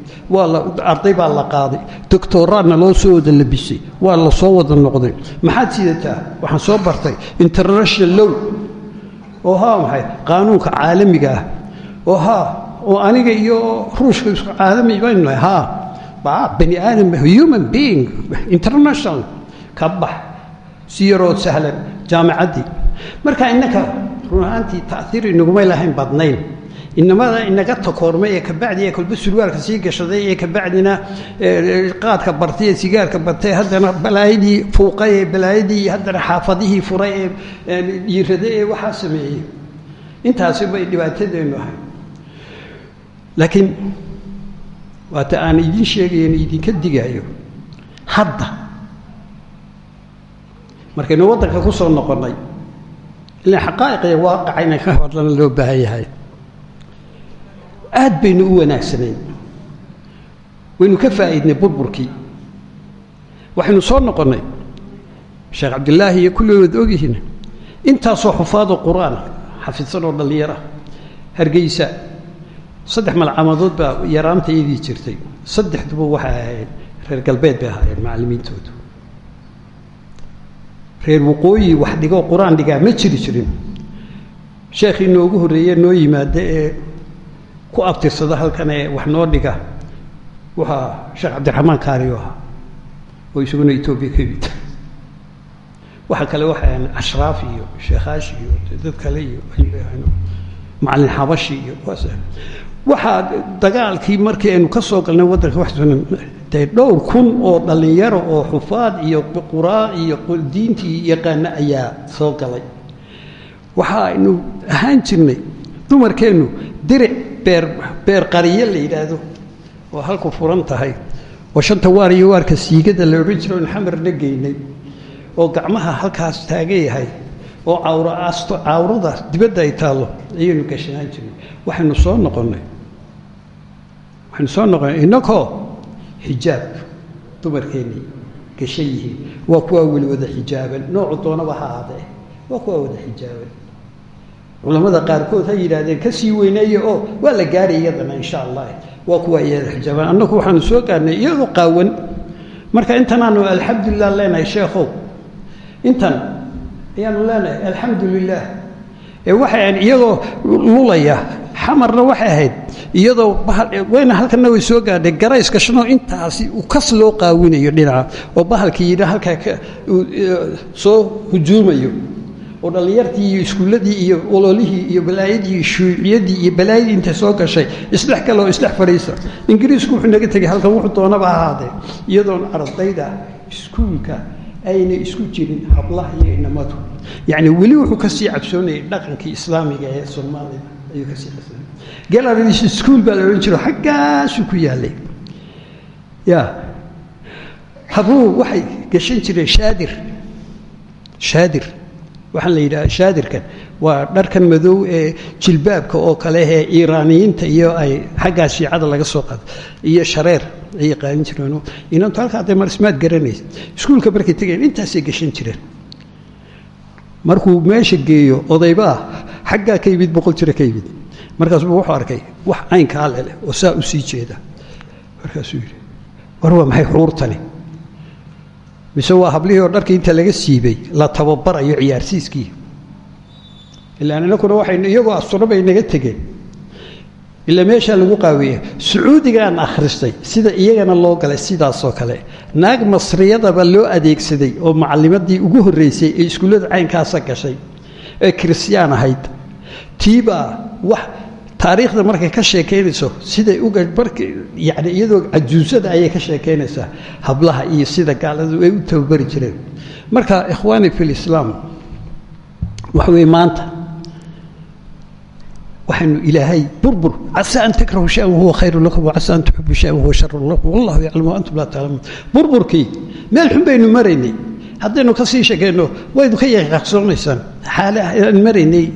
Arday baa la qaaday. Doctoraadna loo soo wada labisay. Waa la soo wada noqday. Maxaad sidataa? Waxaan soo bartay. International low oo haa maxay? Qaanuunka caalamiga ah. Oo haa oo aniga iyo ruushka isku caalami baynu nahay haa baa bani aadam human being international ka bax si yaroo sahlan jaamicaddii marka innaka run ahaantii ta'hiir inagumay lahayn badnayn. Inamada inaga takoormay ee kabacdi ee kolba surwaalka sii gashaday ee kabacdina qaadka bartay ee sigaarka bartay haddana balaayadii fuuqay ee balaayadii haddana xaafadihii furay ee dhiiraday ee waxaa sameeyey. Intaasi bay dhibaatadeennu ahay laakiin waata aan idiin sheegayo idinka digaayo hadda markaynu waddanka ku soo noqonnay ilaa xaqaa'iqiya waaqaca inay ka hadlana loo baahan yahay. Aad baynu u wanaagsanayn. Waynu ka faa'iidnay burburkii. Waxaynu soo noqonnay sheekh cabdillaahi iyo kulligood ogyihiin intaasoo xufaadoo qur'aan xafidsanoo dhallinyara hargeysa saddex malcamadood baa yaraanta iyadii jirtay. Saddexduba waxay ahaayeen. Reer galbeed bay ahaayeen macallimiintoodu reer waqooyi wax dhigoo qur'aan dhigaa ma jiri jirin. Sheekhii noogu horreeye noo yimaada ee ku abtirsada halkan ee wax noo dhiga waxaa sheekh cabdiraxmaan kaariyo ahaa oo isaguna etoobiya ka yimid. Waxa kale waxay ashraaf iyo sheekhaashi iyo dad kale iyo macallin xabashi iyo kuwaas waxaa dagaalkii markii aynu ka soo galnay waddanka wax dee dhowr kun oo dhallinyaro oo xufaad iyo quraa iyo diintii yaqaana ayaa soo galay. Waxaaynu ahaan jirnay dumarkeennu diric beer beer qariyo la yidhaahdo oo halku furan tahay oo shanta waar iyo waarka siigada la odhan jiro in xamarna geynay oo gacmaha halkaas taagan yahay oo cawro asto cawrada dibadda ay taallo ayaynu gashanaan jirnay. Waxaynu soo noqonnay waxaynu soo noqonnay innakoo xijaab dumarkeennii gashan yihiin waa kuwaa weli wada xijaaban. Noocu doonaba ha aadee waa kuwaa wada xijaaban. Culamada qaarkood ha yidhaahdeen ka sii weyneeye oo waa la gaaray iyadana insha allah waa kuwaa iyada xijaabaan annagu waxaanu soo gaarnay iyadoo qaawan. Marka intanaanu alxamdulilah leenahay sheekhow intan ayaanu leenahay alxamdu lilah ee waxay ahayd iyadoo lulaya xamarna waxay ahayd iyadoo wayna halkana way soo gaadhay garayska intaasi uu kas loo qaawinayo dhinaca oo bahalkii yidha halkaa soo hujuumayo oo dhallinyartii iyo iskuulladii iyo ololihii iyo balaayadii shuuciyadii iyo balaayadii intay soo gashay isdhex kale oo isdhex fadhiisa ingiriisku wuxuu naga tegey halkan wuxuu doonaba ahaadee iyadoon ardayda iskuulka ayna isku jirin hablaha iyo inamadu. Yacni weli wuxuu ka sii cabsoonayay dhaqankii islaamiga ee soomaalida ayuu ka sii cabsoonayay galaris iskuul baa la odhan jiro xaggaasuu ku yaallay. Ya. Habluhu waxay gashan jireen shaadir. Shaadir. Waxaan la yidhaha shaadirkan. Waa dharkan madow ee jilbaabka oo kale ee iiraaniyiinta iyo ay xaggaa shiicada laga soo qaado iyo shareer. Ayay qaadan jireen inantu halkaa dee mar ismaad garanaysa iskuulka markay tegeen intaasay gashan jireen. Markuu meesha geeyo odaybaa xaggaa ka yimid boqol jiro ka yimid markaasuu wuxuu arkay wax caynkaa leleh oo saa u sii jeeda. Markaasuu yidhi war waa maxay xuurtani? Mise waa hablihii oo dharkii inta laga siibay la tababarayo ciyaarsiiskii? Ilaan inakuna waxaynu iyagoo asturo bay naga tegeen. Ilaa meeshaa lagu qaaweeya sacuudigaan akhristay sida iyagana loo galay sidaasoo kale. Naag masriyadaba loo adeegsaday oo macalimadii ugu horreysay ee iskuullada caynkaasa gashay ee kirisiyaan ahayd tiibaa wax taariikhda markay ka sheekaynayso siday yani iyadoo cajuusada ayay ka sheekaynaysaa hablaha iyo sida gaaladu ay u tababari jireen. Marka ikhwaani fi lislaam waxa weeye maanta waxaynu ilaahay burbur casa an takrahu shayan wahuwa khayru lakum wacasa an tuxibu shayan wahuwa sharu lakum wallahu yaclamu antum laa taclamuun burburkii meel xun baynu maraynay haddaynu ka sii sheekayno waynu ka yaqaqsoonaysaan xaale aan maraynay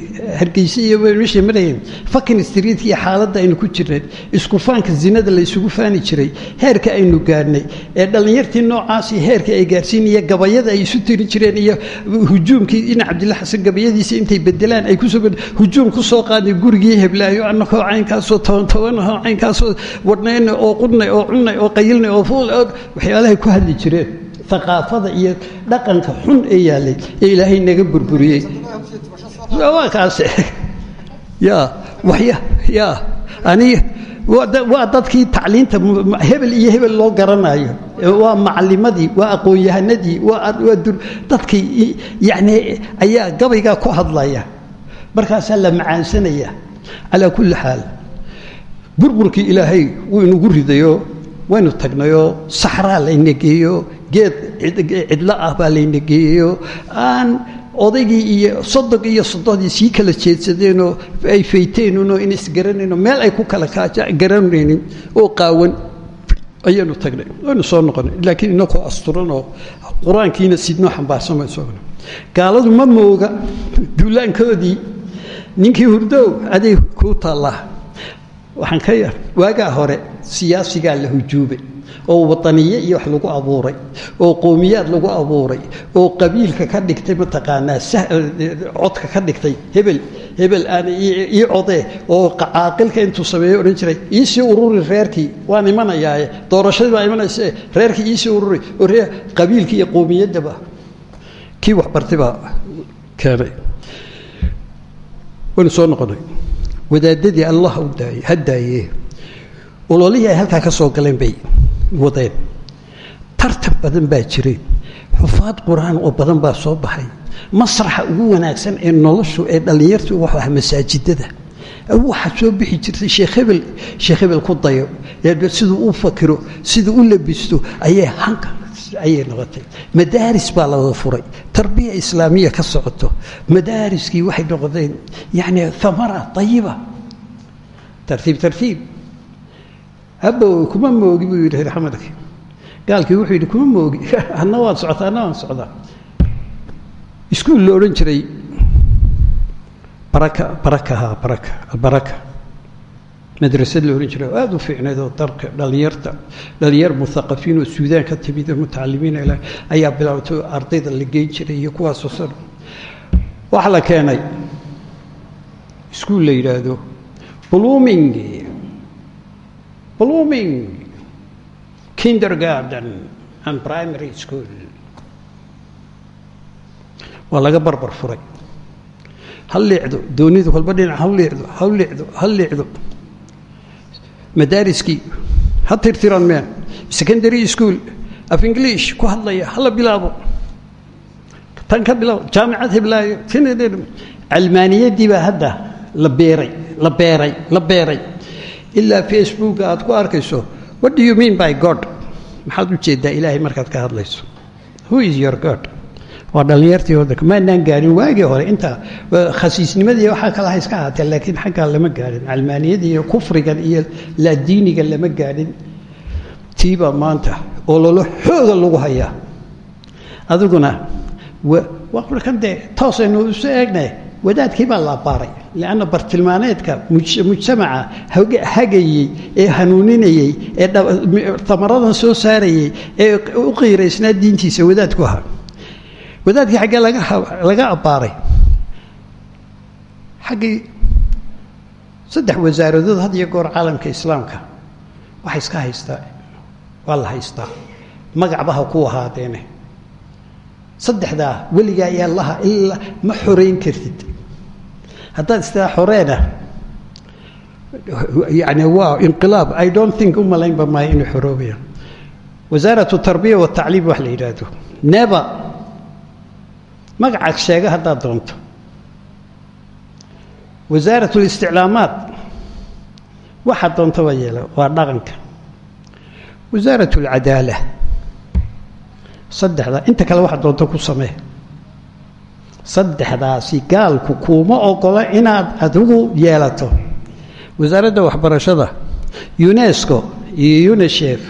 hargeysa iyo meeshay marayn. Fakin street iyo xaaladda aynu ku jirnay isku faanka zinada la isugu faani jiray heerka aynu gaadhnay ee dhallinyartii noocaasi heerka ay gaarsiinaya gabayada ay isu tiri jireen iyo hujuumkii ina cabdilla xasan gabayadiisa intay bedelaan ay ku soo hujuum ku soo gurigii heblaayo annakoo caynkaasoo toban tobanahoo caynkaasoo wadhnayna oo qudnay oo cunnay oo qayilnay oo fuul waxyaalahay ku hadli jireen aqaafada iyo dhaqanka xun ee yaalay ee ilaahay naga burburiyey. Waa dadkii tacliinta hebel iyo hebel loo garanayo waa macalimadii waa aqoon-yahanadii dadkii yani ayaa gabaygaa ku hadlaya. Markaasaa la macaansanaya. Calaa kulli xaal burburkii ilaahay wuu inagu ridayo waynu tagnayoo saxraa layna geeyo geed cidlo ah baa layna geeyeyo aan odaygii iyo sodog iyo soddodii sii kala jeedsadeenoo ay fayteenunoo in isgaranayno meel ay ku kala garanaynin oo qaawan. Ayaanu tagnay waynu soo noqonay. Laakiin inakoo asturanoo qur'aankiina sidnoo xambaarsan baynu soo noqonay. Gaaladu ma mooga duulaankoodii ninkii hurdow aday kuu taallaa waxaan ka waagaa hore siyaasigaa la hujuubay oo wataniye iyo wax lagu abuuray oo qowmiyaad lagu abuuray oo qabiilka ka dhigtay mataqaanaa codka ka dhigtay hebel hebel aan ii codee oo caaqilka intuu sameeyo odhan jiray iisii ururi reerkii waan imanayaaye doorashadii baa imanayse reerkii iisii ururi oo reer qabiilkii iyo qowmiyaddaba kii waxbartay baa keenay. Waynu soo noqonay wadaadadii allah u daayey ha daayee. Ololihii ay halkaa ka soo galeen bay wadeen. Tartan badan baa jireen xufaad qur'aan oo badan baa soo baxay. Masraxa ugu wanaagsan ee noloshu ee dhallinyartu wuxuu ah masaajidada. Waxaa soo bixi jirtay sheekh hebel sheekh hebel ku dayo. Siduu u fakiro siduu u labisto ayay hanka ayay noqotay. Madaaris baa laga furay. Tarbiya islaamiya ka socoto. Madaariskii waxay noqdeen yani amara ayiba tartiib tartiib. Habow kuma moogi buu yidhi reer xamadki gaalkii wuxuu yidhi kuma moogi. Adna waad socotaa adna waan socdaa. Iskuul la odhan jiray. Baraka barakaha baraka albaraka madrasad la odhan jiray oo aada u fiicnayd oo darka dhallinyarta dhallinyar muthaqafiin oo suudaan ka timid oo mutacalimiin ila ayaa bilaabtay ardayda la geyn jiray iyo kuwaasoo san waxaa la keenay iskuul la yidhaahdo blooming blooming kindergarten and primary school. waa laga barbar furay ha liicdo doonidu kolba dhinac ha liicdo ha liicdo ha liicdo madaariskii ha tirtiran meen secondary school af english ku hadlaya hala bilaabo tan ka bilaabo jaamicad heblaayo calmaaniyaddii baa hadda la beeray la beeray la beeray ilaa facebooka aad ku arkayso what do you mean by god? maxaad u jeedaa ilaahay markaad ka hadlayso who is your god waa dhallinyartii waddanka maanaan gaarin waagii hore. Inta khasiisnimadii waxaa kalaha iska ahaatee laakiin xaggaa lama gaadhin calmaaniyada iyo kufrigan iyo laadiiniga lama gaadhin tiibaa maanta oo lolo xooga lagu hayaa adiguna kan dee toosaynu isu eegnay wadaadkii baa la baaray. Lianna bartilmaaneedka mujtamaca hagayey ee hanuuninayey ee tamaradan soo saarayey ee u qiiraysnaa diintiisa wadaadku ahaa wadaadkii xaggee laga abbaaray xaggii saddex wasaaradood had iyo goor caalamka islaamka. Waxay iska haystaa waa la haystaa. Magacbaha ku ahaadeene saddexdaa weligaa iyo allaha ilaa ma xorayn kartid. Haddaad istaa xoreena yani waa inqilaab i don't think u malaynba maayo inuu xoroobaya wasaaratu tarbiya watacliim wax la yidhaahdo. Neba magaca sheega haddaad doonto. Wasaarat listiclaamaat waxaad doontaba yeela waa dhaqanka. Wasaarat alcadaala saddexda inta kale waxaad doonto ku samee. Saddexdaasi gaalku kuuma ogola inaad adigu yeelato. Wasaaradda waxbarashada. Unesco iyo unisef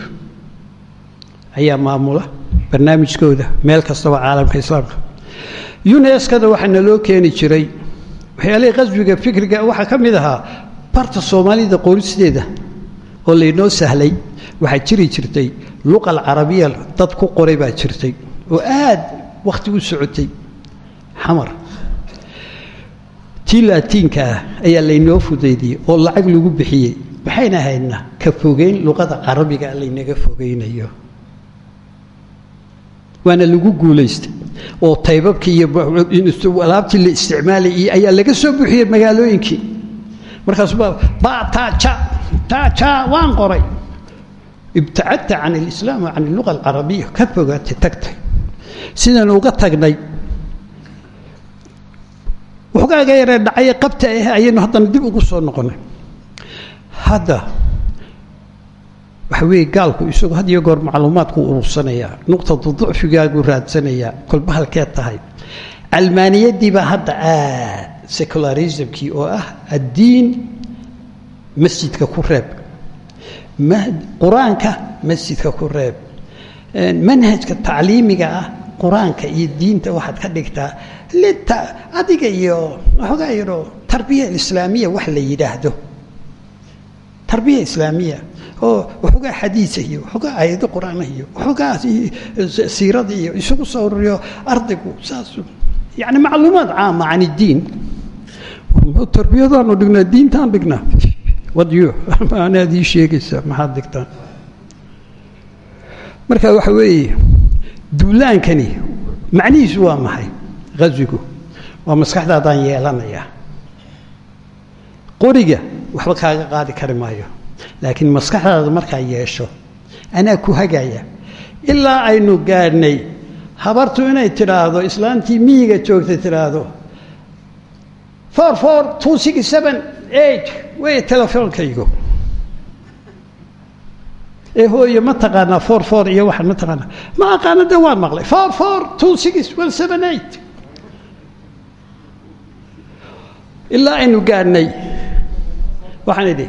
ayaa maamula barnaamijkooda meel kastaba caalamka islaamka unescada waxaa naloo keeni jiray waxyaalihii qasbiga fikriga waxaa ka mid ahaa barta soomaalida qoristeeda oo laynoo sahlay. Waxaa jiri jirtay luqa alcarabiya dad ku qoray baa jirtay oo aad wakhti u socotay. Xamar. Tii laatiinka ah ayaa laynoo fudaydiyey oo lacag lagu bixiyey maxayna ahaydna ka fogeyn luqada carabiga laynaga fogeynayo waana lagu guulaystay. Oo taybabkii iyo alaabtii la isticmaalayay ayaa laga soo buuxiyey magaalooyinkii. Markaasba ba taja taja waan qoray. Ibtacadta can alislaam can alluqa alcarabiya ka fogaatay tagtay. Sidaan uga tagnay waxogaaga yaree dhacaye qabta ah ayaynu haddana dib ugu soo noqonay. Hadda waxa weeye gaalku isagu had iyo goor macluumaadku urursanayaa nuqtadu ducfigaagu raadsanayaa kolba halkeed tahay. Calmaaniyaddii baa hadda aad secularismkii oo ah addiin masjidka ku reeb. Qur'aanka masjidka ku reeb. Manhajka tacliimiga ah qur'aanka iyo diinta waxaad ka dhigtaa adiga iyo waxoogaa yaro tarbiya islaamiya wax la yidhaahdo. Tarbiya islaamiya oo waxoogaa xadiisa iyo waxoogaa aayado qur'aana iyo waxoogaa siirada iyo isugu soo ururiyo ardaygu saas yani macluumaad caama can iddiin tarbiyadaanu dhignaa diintaan dhignaa. Wadyo anaad ii sheegaysaa maxaad dhigtaan? Marka waxa weeye duulaankani macnihiisu waa maxay qaswigu waa maskaxdaadaan yeelanayaa. Qoriga waxba kaaga qaadi kari maayo laakiin maskaxdaada markaa yeesho anaa ku hagaya ilaa aynu gaadhnay habartu inay tidhaahdo islaantii miyiga joogtay tidhaahdo four four two six seven eight wey telefoonkaygu ee hooye ma taqaanaa four four iyo waxaan ma taqaanaa. Ma aqaana de waan maqlay. Four four two six one seven eight. Ilaa aynu gaadhnay waxaan idhi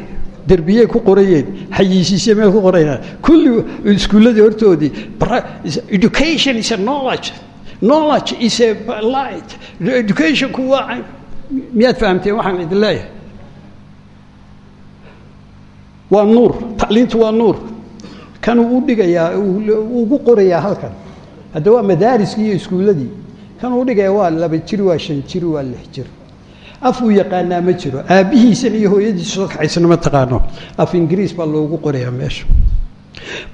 derbiyey ku qorayeen xayiisiisya meel ku qorayna. Kulli iskuulladii hortoodii education is a knowledge. Knowledge is a light. Educationku waa miyaad fahamteen? Waxaan idin leeyahay. Waa nuur. Tacliintu waa nuur. Kanuu u dhigayaa ugu qorayaa halkan. Hadda waa madaariskii iyo iskuulladii. Kanuu u dhigayaa waa laba jir waa shan jir waa lix jir af uu yaqaanaa ma jiro. Aabbihiisan iyo hooyadiisa soo kaxaysana ma taqaano. Af ingiriis baa loogu qorayaa meesha.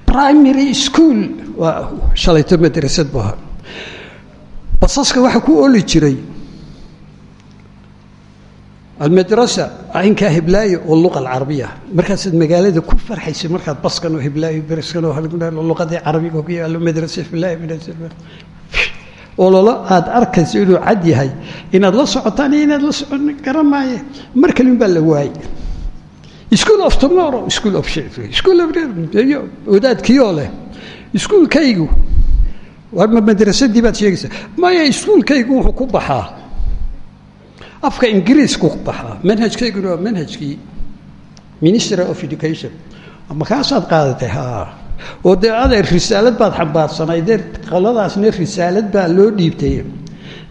Primary school waa shalayto madrasad bu ahaa. Basaska waxaa ku oli jiray almadrasa aynkaa hiblaayo oo luqa alcarabiya markaasaad magaalada ku farxaysay markaad baskan oo hiblaayo bereskan oo luqadii carabiga ku yaalo madrasa hiblaayo ololo aada arkayso inuu cad yahay inaad la socotaan iyo inaad la socon garan maaye. Mar kalin baa la waayey school of tomorrow school of school of wadaadkiioo leh. Iskuulkaygu warma madrasadii baad sheegaysaa? Maya iskuulkaygu wuxuu ku baxaa. Afka ingiriisku ku baxaa. Manhajkayguna waa manhajkii ministry of education. Makaasaad qaadatay ha oo dee adeer risaalad baad xambaarsanayd dee qoladaasna risaalad baa loo dhiibtay.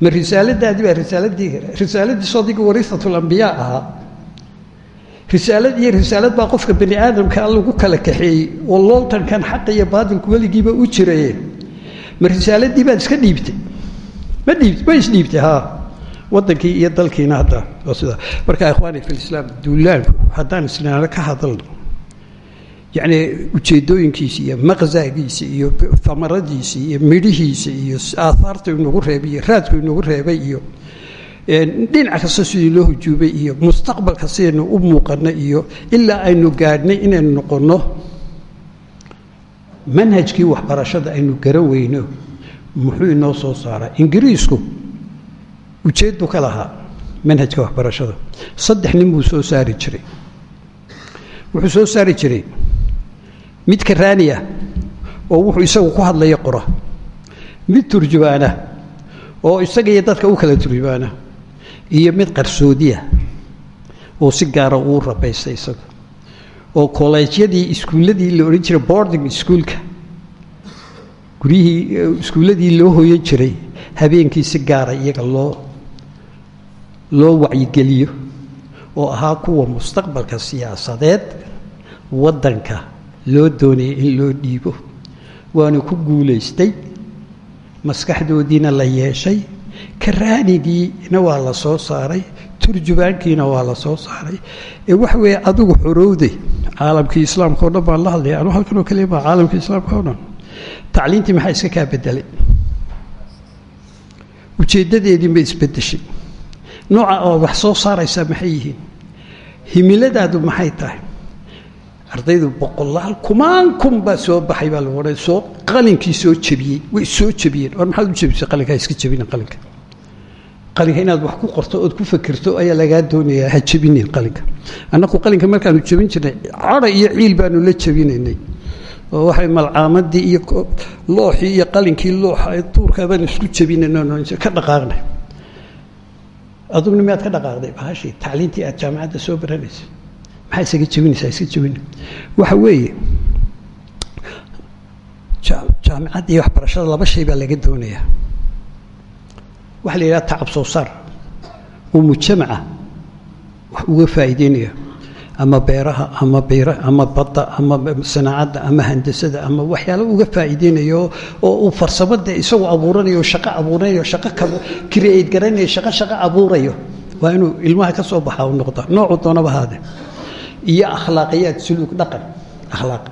Ma risaaladaadii baa risaaladii risaaladiis adiga warisatul ambiyaa ahaa. Risaalad iyo risaalad baa qofka bani aadamka lagu kala kaxeeyey oo looltankan xaqa iyo baatilku weligiiba u jiraye ma risaaladii baad iska dhiibtay. Ma dhiibt ma isdhiibtay ha wadankii iyo dalkiina hadda marka ikhwaani fi duulaanku haddaan isnaano ka hadalno yacni ujeeddooyinkiisa iyo maqsaagiisa iyo amaradiisa iyo midhihiisa iyo aahaarta inagu reebay iyo raadku inagu reebay iyo dhinac kasta sidii loo hujuubay iyo mustaqbalka sidaynu u muuqano iyo ilaa aynu gaadhnay inaynu noqonno manhajkii waxbarashada aynu garan weyno muxuu inoo soo saaraa ingiriisku ujeeddu ka lahaa manhajka waxbarashada. Saddex nin buu soo saari jiray. Wuxuu soo saari jiray mid karaaniya oo wuxuu isagu ku hadlaya qora mid turjubaana oo isaga iyo dadka u kala turjubaana iyo mid qarsoodiya oo si gaara uu rabaystay isagu. Oo kolleejyadii iskuulladii la odhan jiray boarding iskuolka guryihii iskuulladii loo hoyan jiray habeenkii si gaara iyaga loo loo wacyigeliyo oo ahaa kuwa mustaqbalka siyaasadeed waddanka loo doonayay in loo dhiibo. Waanu ku guulaystay maskaxdoodiina la yeeshay karaanigiina waa la soo saaray turjubaankiina waa la soo saaray. Ee waxa weeye adigu xorowday caalamkii islaamka o dhan baan la hadlaya anu halkan oo kaliya baa caalamkii islaamka o dhan. Tacliintii maxaa iska kaa bedelay ujeeddadeedii ma isbedeshay nooca oo wax soo saaraysaa maxay yihiin? Himiladaadu maxay tahay ardaydu boqolaal kumaan kun baa soo baxay baa lagu odhan soo qalinkii soo jebiyey way soo jebiyeen. War maxaad u jebisay qalinka? Ha iska jebina qalinka. Qalinka inaad wax ku qorto ood ku fakirto ayaa lagaa doonayaa ha jebinin qalinka. Annaku qalinka markaanu jebin jirnay cadha iyo ciil baanu la jebinaynay. Oo waxay malcaamadii iyo looxii iyo qalinkii looxa duurka baanu isku jebinayno ka dhaqaaqnay. Aduguna miyaad ka dhaqaaqday? Bahashii tacliintii aad jaamacadda soo baranaysay maxaa isaga jebinaysaa? Iska jebina waxa weeye jaamicadda iyo waxbarashada laba shay baa laga doonayaa. Waxaa la yidhaha tacab soo saar. Oo mujtamaca wax uga faa'iideynaya ama beeraha ama beera ama badda ama sanaacadda ama handasada ama waxyaala uga faa'iideynayo oo uu farsamada isagu abuuranayo shaqo abuuranayo shaqo create garanayo shaqo shaqo abuurayo. Waa inuu ilmaha ka soo baxa u noqda noocu doonaba haade iyo akhlaaqiyaad suluuk dhaqan akhlaaq.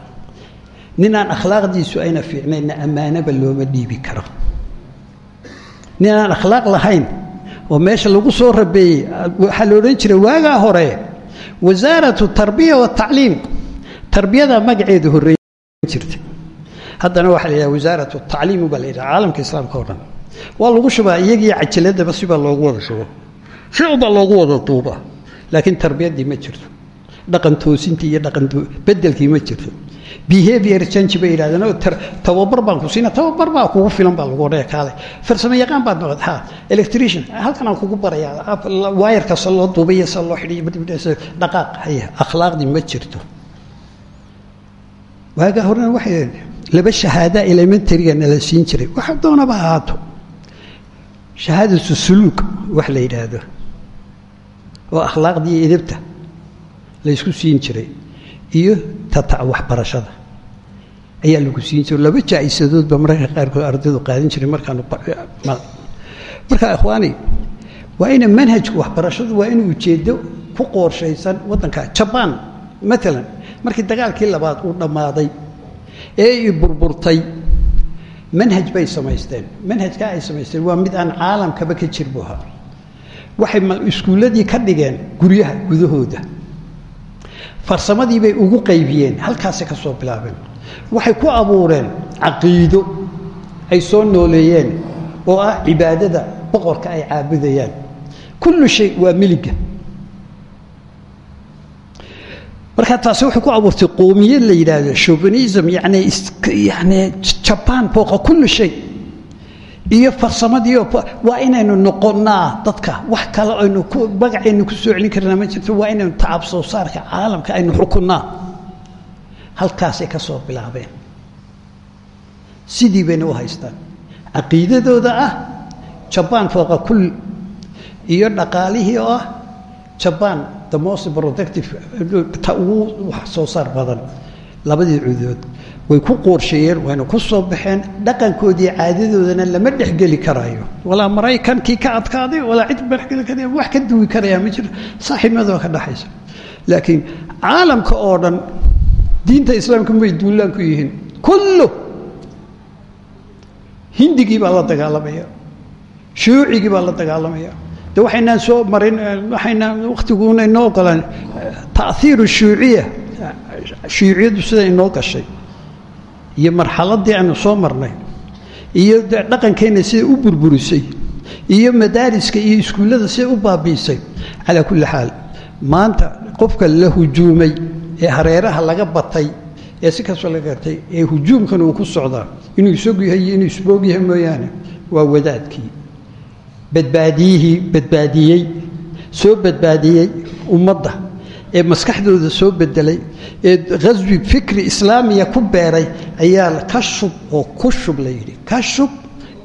Ninaan akhlaaqdiisu ayna fiicnaynna ammaanaba looma dhiibi karo. Ninaan akhlaaq lahayn oo meesha lagu soo rabeeyey waxaa la odhan jiray waagaa hore wasaaratu tarbiya watacliim tarbiyada magaceedu horreyn jirta haddana waxaa la yidhaha wasaaratu tacliimu baa la yidhaha caalamka islaamka oo dhan. Waa lagu shubaa iyagii cajiladaba sibaa loogu wada shubo. Ficbaa loogu wada duuba laakiin tarbiyaddii ma jirto dhaqan toosintii iyo dhaqan bedelkii ma jirto. Behavior change bay yidhahdeen tababar baan ku siina tababar baa kugu filan baa lagu odhaya kaale farsamo yaqaan baad noqod ha electrician halkan aan kugu barayaa wayarka sa loo duubay iyo sa loo xidhiyo dhaqaaq haya akhlaaqdii ma jirto. Waagaa horena waxay laba shahaada elementaryga nala siin jiray. Waxa doonaba ahaato. Shahaadatu suluuk wax la yidhaahdo. Oo akhlaaqdii edabta laysku siin jiray iyo tatac waxbarashada ayaa lagu siin jiray. Laba jaa-isadoodba mararka qaarkood ardaydu qaadan jiray markaanu marka ikhwaani waa ina manhajku waxbarashadu waa inuu ujeedo ku qoorshaysan waddanka jabaan maalan markii dagaalkii labaad uu dhammaaday ee i burburtay manhaj bay samaysteen. Manhajkaa ay samaysteen waa mid aan caalamkaba ka jir buu ahaa. Waxay iskuulladii ka dhigeen guryaha gudahooda farsamadii bay ugu qaybiyeen halkaasay ka soo bilaabeen. Waxay ku abuureen caqiido ay soo nooleeyeen oo ah cibaadada boqorka ay caabudayaan. Kullu shay waa miliga marka taasi waxay ku abuurtay qoomiyad la yidhaahdo chauvinism yani yani jaban fooqa kullu shay iyo farsamadii waa inaynu noqonnaa dadka wax kale aynu ku magacaynu ku soo celin karnaa ma jirto waa inaynu tacab soo saarka caalamka aynu xukunnaa. Halkaasay ka soo bilaabeen. Sidii bayna u haystaan. Caqiidadooda ah jabaan fooqa kul iyo dhaqaalihii oo ah jabaan the most protective ta ugu wax soo saar badan labadii cudood way ku qoorsheeyeen wayna ku soo baxeen dhaqankoodii caadadoodana lama dhexgeli karaayo. Walaa maraykankii ka adkaaday walaa cid dhexgeli wax ka duwi karaya ma jiro. Saaxiibnimadoo ka dhaxaysa. Laakiin caalamka oo dhan diinta islaamka may duulaan ku yihiin. Kullu hindigii baa la dagaalamaya shuucigii baa la dagaalamaya. De waxaynaan soo marin waxaynaan waktiguuna inoo ogolaan ta'iiru shuuciya. Shuuciyadu sida inoo gashay iyo marxaladii aanu soo marnay iyo dhaqankeenna sida u burburisay iyo madaariska iyo iskuullada sida u baabiisay. Calaa kulli xaal maanta qofka la hujuumay ee hareeraha laga batay ee si kastoo laga gartay ee hujuumkan uu ku socdaa inuu isog yahay iyo inuu isboog yahay mooyaane waa wadaadkii. Badbaadiyihii badbaadiyey soo badbaadiyey ummadda ee maskaxdooda soo bedelay ee khaswi fikri islaamiya ku beeray ayaa ka shub oo ku shub la yidhi. Ka shub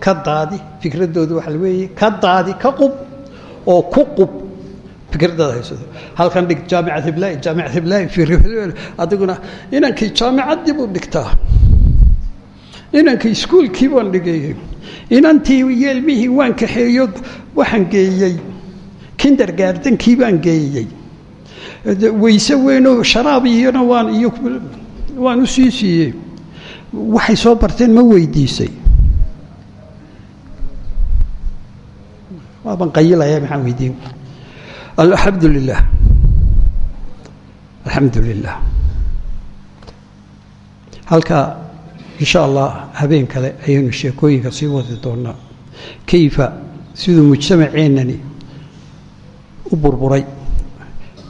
ka daadi fikradooda waxaa weeye ka daadi ka qub oo ku qub fikradaada haysato halkan dhig jaamicad hiblaahi jaamicad hiblaahi fi adiguna inankii jaamicaddii buu dhigtaa. Inankii iskuulkii baan dhigayey inantii yeelmihii waan kaxeeyo waxaan geeyey kinder gaardankii baan geeyey weyse weynoo sharaab iyona waan iyo waan u sii siiyey. Waxay soo barteen ma weydiisay. Waaban qayilaya maxaan weydiin. Alxamdu lilah alxamdu lilah halkaa insha allah habeen kale ayaynu sheekooyinka sii wadi doonaa kayfa siduu mujtamaceennani u burburay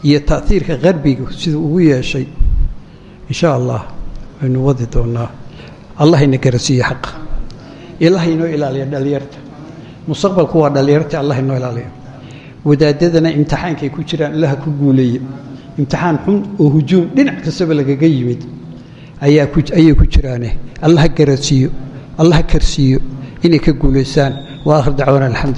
iyo ta'iirka qarbigu siduu ugu yeeshay insha allah waynu wadi doonaa. Allahayna garasiiye xaqa ilaah inoo ilaaliya dhallinyarta mustaqbalku waa dhallinyarta allah inoo ilaaliya. Wadaadadana imtixaankay ku jiraan allaha ku guuleeye imtixaan xun oo hujuum dhinac kastaba lagaga yimid ayay ku jiraane. Allaha garasiiyo allaha karsiiyo inay ka guulaysaan wa akhir dacwaana alxamdu